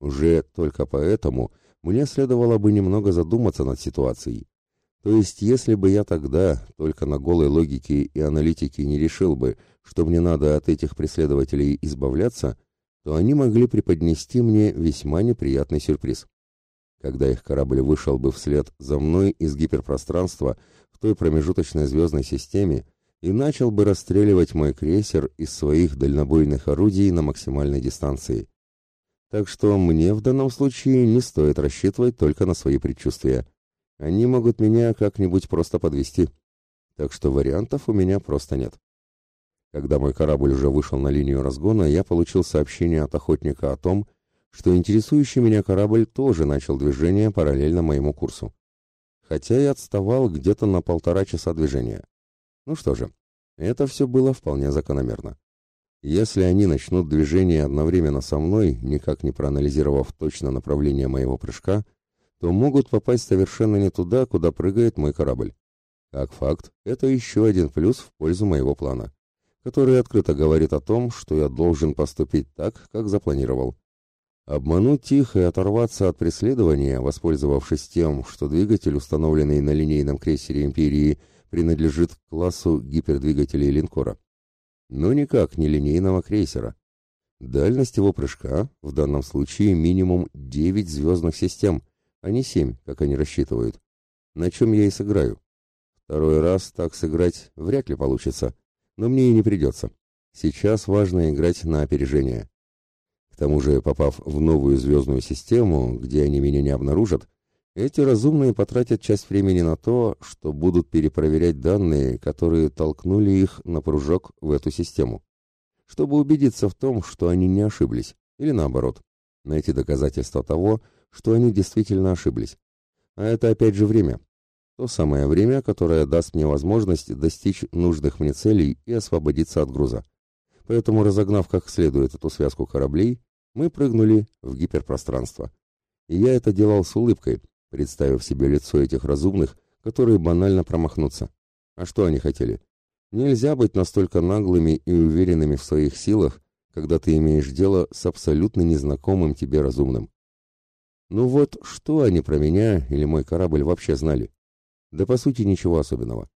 Уже только поэтому мне следовало бы немного задуматься над ситуацией. То есть, если бы я тогда только на голой логике и аналитике не решил бы, что мне надо от этих преследователей избавляться, то они могли преподнести мне весьма неприятный сюрприз. Когда их корабль вышел бы вслед за мной из гиперпространства в той промежуточной звездной системе, и начал бы расстреливать мой крейсер из своих дальнобойных орудий на максимальной дистанции. Так что мне в данном случае не стоит рассчитывать только на свои предчувствия. Они могут меня как-нибудь просто подвести. Так что вариантов у меня просто нет. Когда мой корабль уже вышел на линию разгона, я получил сообщение от охотника о том, что интересующий меня корабль тоже начал движение параллельно моему курсу. Хотя и отставал где-то на полтора часа движения. Ну что же, это все было вполне закономерно. Если они начнут движение одновременно со мной, никак не проанализировав точно направление моего прыжка, то могут попасть совершенно не туда, куда прыгает мой корабль. Как факт, это еще один плюс в пользу моего плана, который открыто говорит о том, что я должен поступить так, как запланировал. Обмануть их и оторваться от преследования, воспользовавшись тем, что двигатель, установленный на линейном крейсере Империи, принадлежит к классу гипердвигателей линкора, но никак не линейного крейсера. Дальность его прыжка в данном случае минимум 9 звездных систем, а не 7, как они рассчитывают. На чем я и сыграю. Второй раз так сыграть вряд ли получится, но мне и не придется. Сейчас важно играть на опережение. К тому же, попав в новую звездную систему, где они меня не обнаружат, эти разумные потратят часть времени на то, что будут перепроверять данные, которые толкнули их на прыжок в эту систему, чтобы убедиться в том, что они не ошиблись, или наоборот, найти доказательства того, что они действительно ошиблись. А это опять же время. то самое время, которое даст мне возможность достичь нужных мне целей и освободиться от груза. Поэтому, разогнав как следует эту связку кораблей, мы прыгнули в гиперпространство. И я это делал с улыбкой, представив себе лицо этих разумных, которые банально промахнутся. А что они хотели? Нельзя быть настолько наглыми и уверенными в своих силах, когда ты имеешь дело с абсолютно незнакомым тебе разумным. Ну вот, что они про меня или мой корабль вообще знали? Да по сути ничего особенного.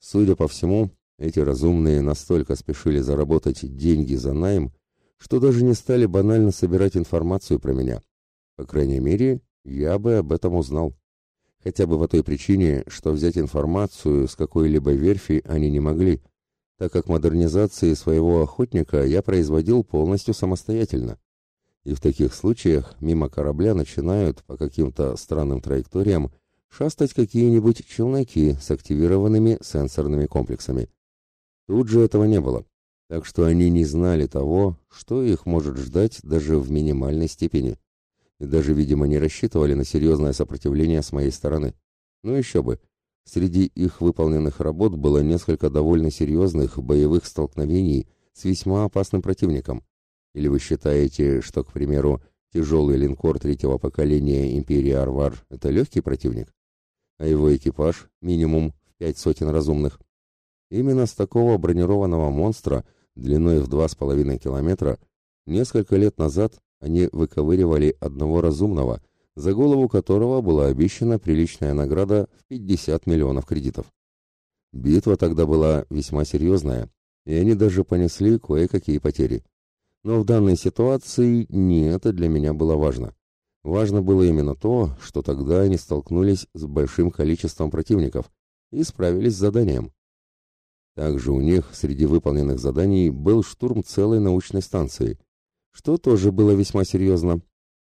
Судя по всему, эти разумные настолько спешили заработать деньги за найм, что даже не стали банально собирать информацию про меня. По крайней мере, я бы об этом узнал. Хотя бы по той причине, что взять информацию с какой-либо верфи они не могли, так как модернизации своего охотника я производил полностью самостоятельно. И в таких случаях мимо корабля начинают по каким-то странным траекториям шастать какие-нибудь челноки с активированными сенсорными комплексами. Тут же этого не было, так что они не знали того, что их может ждать даже в минимальной степени. И даже, видимо, не рассчитывали на серьезное сопротивление с моей стороны. Ну еще бы, среди их выполненных работ было несколько довольно серьезных боевых столкновений с весьма опасным противником. Или вы считаете, что, к примеру, тяжелый линкор третьего поколения Империи Арвар – это легкий противник? а его экипаж минимум в пять сотен разумных. Именно с такого бронированного монстра длиной в два с половиной километра несколько лет назад они выковыривали одного разумного, за голову которого была обещана приличная награда в 50 миллионов кредитов. Битва тогда была весьма серьезная, и они даже понесли кое-какие потери. Но в данной ситуации не это для меня было важно. Важно было именно то, что тогда они столкнулись с большим количеством противников и справились с заданием. Также у них среди выполненных заданий был штурм целой научной станции, что тоже было весьма серьезно,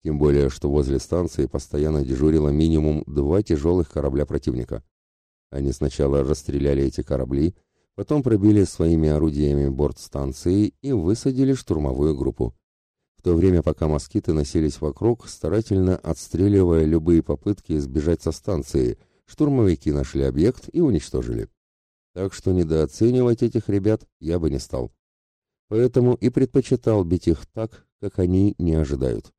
тем более, что возле станции постоянно дежурило минимум два тяжелых корабля противника. Они сначала расстреляли эти корабли, потом пробили своими орудиями борт станции и высадили штурмовую группу в то время пока москиты носились вокруг, старательно отстреливая любые попытки сбежать со станции, штурмовики нашли объект и уничтожили. Так что недооценивать этих ребят я бы не стал. Поэтому и предпочитал бить их так, как они не ожидают.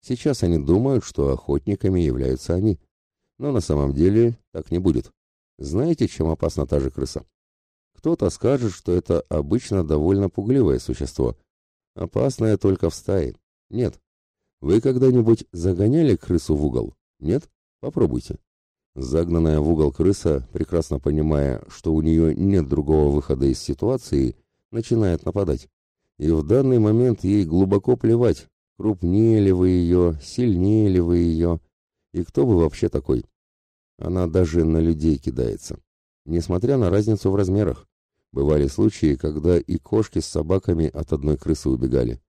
Сейчас они думают, что охотниками являются они. Но на самом деле так не будет. Знаете, чем опасна та же крыса? Кто-то скажет, что это обычно довольно пугливое существо – Опасная только в стае. Нет. Вы когда-нибудь загоняли крысу в угол? Нет? Попробуйте. Загнанная в угол крыса, прекрасно понимая, что у нее нет другого выхода из ситуации, начинает нападать. И в данный момент ей глубоко плевать, крупнее ли вы ее, сильнее ли вы ее, и кто вы вообще такой. Она даже на людей кидается, несмотря на разницу в размерах. Бывали случаи, когда и кошки с собаками от одной крысы убегали.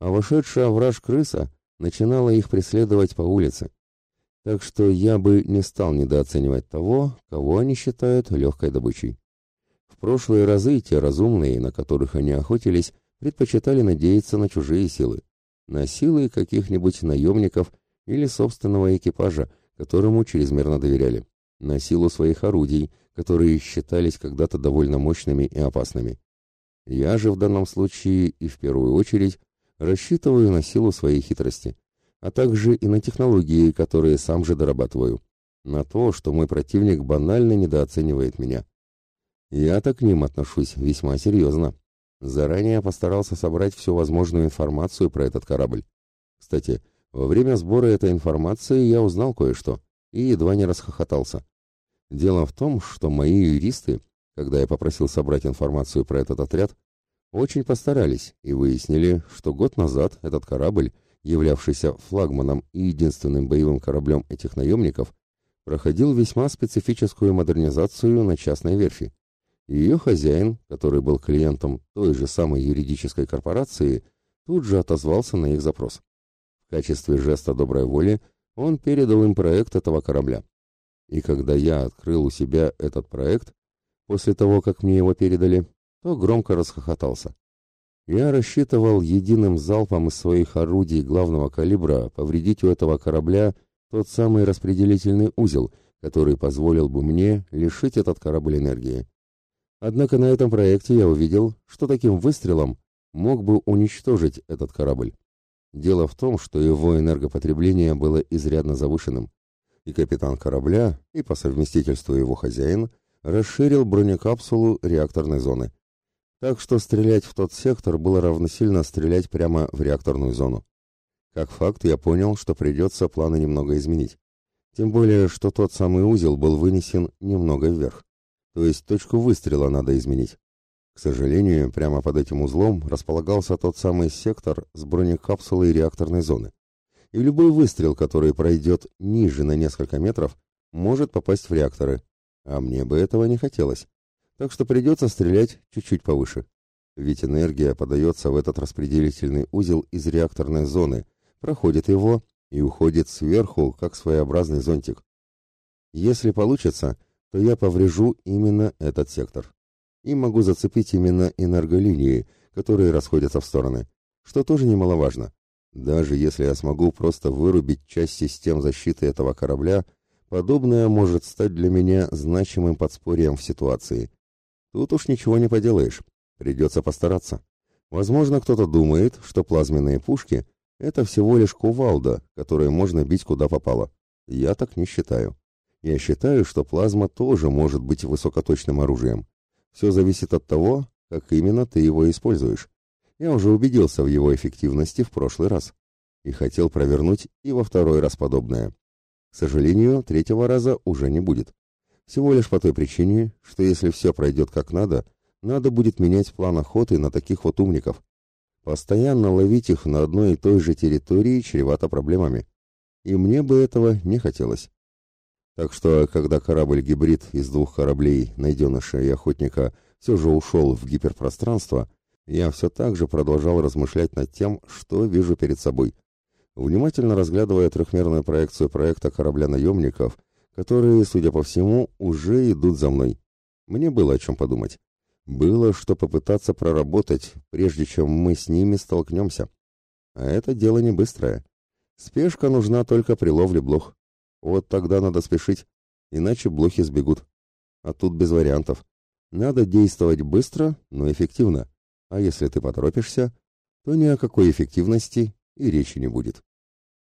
А вошедшая враж крыса начинала их преследовать по улице. Так что я бы не стал недооценивать того, кого они считают легкой добычей. В прошлые разы те разумные, на которых они охотились, предпочитали надеяться на чужие силы, на силы каких-нибудь наемников или собственного экипажа, которому чрезмерно доверяли, на силу своих орудий, которые считались когда-то довольно мощными и опасными. Я же в данном случае и в первую очередь рассчитываю на силу своей хитрости, а также и на технологии, которые сам же дорабатываю, на то, что мой противник банально недооценивает меня. Я-то к ним отношусь весьма серьезно. Заранее постарался собрать всю возможную информацию про этот корабль. Кстати, во время сбора этой информации я узнал кое-что и едва не расхохотался. Дело в том, что мои юристы, когда я попросил собрать информацию про этот отряд, очень постарались и выяснили, что год назад этот корабль, являвшийся флагманом и единственным боевым кораблем этих наемников, проходил весьма специфическую модернизацию на частной верфи. Ее хозяин, который был клиентом той же самой юридической корпорации, тут же отозвался на их запрос. В качестве жеста доброй воли он передал им проект этого корабля. И когда я открыл у себя этот проект, после того, как мне его передали, то громко расхохотался. Я рассчитывал единым залпом из своих орудий главного калибра повредить у этого корабля тот самый распределительный узел, который позволил бы мне лишить этот корабль энергии. Однако на этом проекте я увидел, что таким выстрелом мог бы уничтожить этот корабль. Дело в том, что его энергопотребление было изрядно завышенным, и капитан корабля, и по совместительству его хозяин, расширил бронекапсулу реакторной зоны. Так что стрелять в тот сектор было равносильно стрелять прямо в реакторную зону. Как факт, я понял, что придется планы немного изменить. Тем более, что тот самый узел был вынесен немного вверх. То есть точку выстрела надо изменить. К сожалению, прямо под этим узлом располагался тот самый сектор с бронекапсулой реакторной зоны. И любой выстрел, который пройдет ниже на несколько метров, может попасть в реакторы. А мне бы этого не хотелось. Так что придется стрелять чуть-чуть повыше. Ведь энергия подается в этот распределительный узел из реакторной зоны, проходит его и уходит сверху, как своеобразный зонтик. Если получится, то я поврежу именно этот сектор. И могу зацепить именно энерголинии, которые расходятся в стороны, что тоже немаловажно. Даже если я смогу просто вырубить часть систем защиты этого корабля, подобное может стать для меня значимым подспорьем в ситуации. Тут уж ничего не поделаешь, придется постараться. Возможно, кто-то думает, что плазменные пушки — это всего лишь кувалда, которой можно бить куда попало. Я так не считаю. Я считаю, что плазма тоже может быть высокоточным оружием. Все зависит от того, как именно ты его используешь. Я уже убедился в его эффективности в прошлый раз и хотел провернуть и во второй раз подобное. К сожалению, третьего раза уже не будет. Всего лишь по той причине, что если все пройдет как надо, надо будет менять план охоты на таких вот умников. Постоянно ловить их на одной и той же территории чревато проблемами. И мне бы этого не хотелось. Так что, когда корабль-гибрид из двух кораблей, найденыша и охотника, все же ушел в гиперпространство, я все так же продолжал размышлять над тем, что вижу перед собой, внимательно разглядывая трехмерную проекцию проекта корабля наемников, которые, судя по всему, уже идут за мной. Мне было о чем подумать. Было что попытаться проработать, прежде чем мы с ними столкнемся. А это дело не быстрое. Спешка нужна только при ловле блох. Вот тогда надо спешить, иначе блохи сбегут. А тут без вариантов. Надо действовать быстро, но эффективно. А если ты поторопишься, то ни о какой эффективности и речи не будет.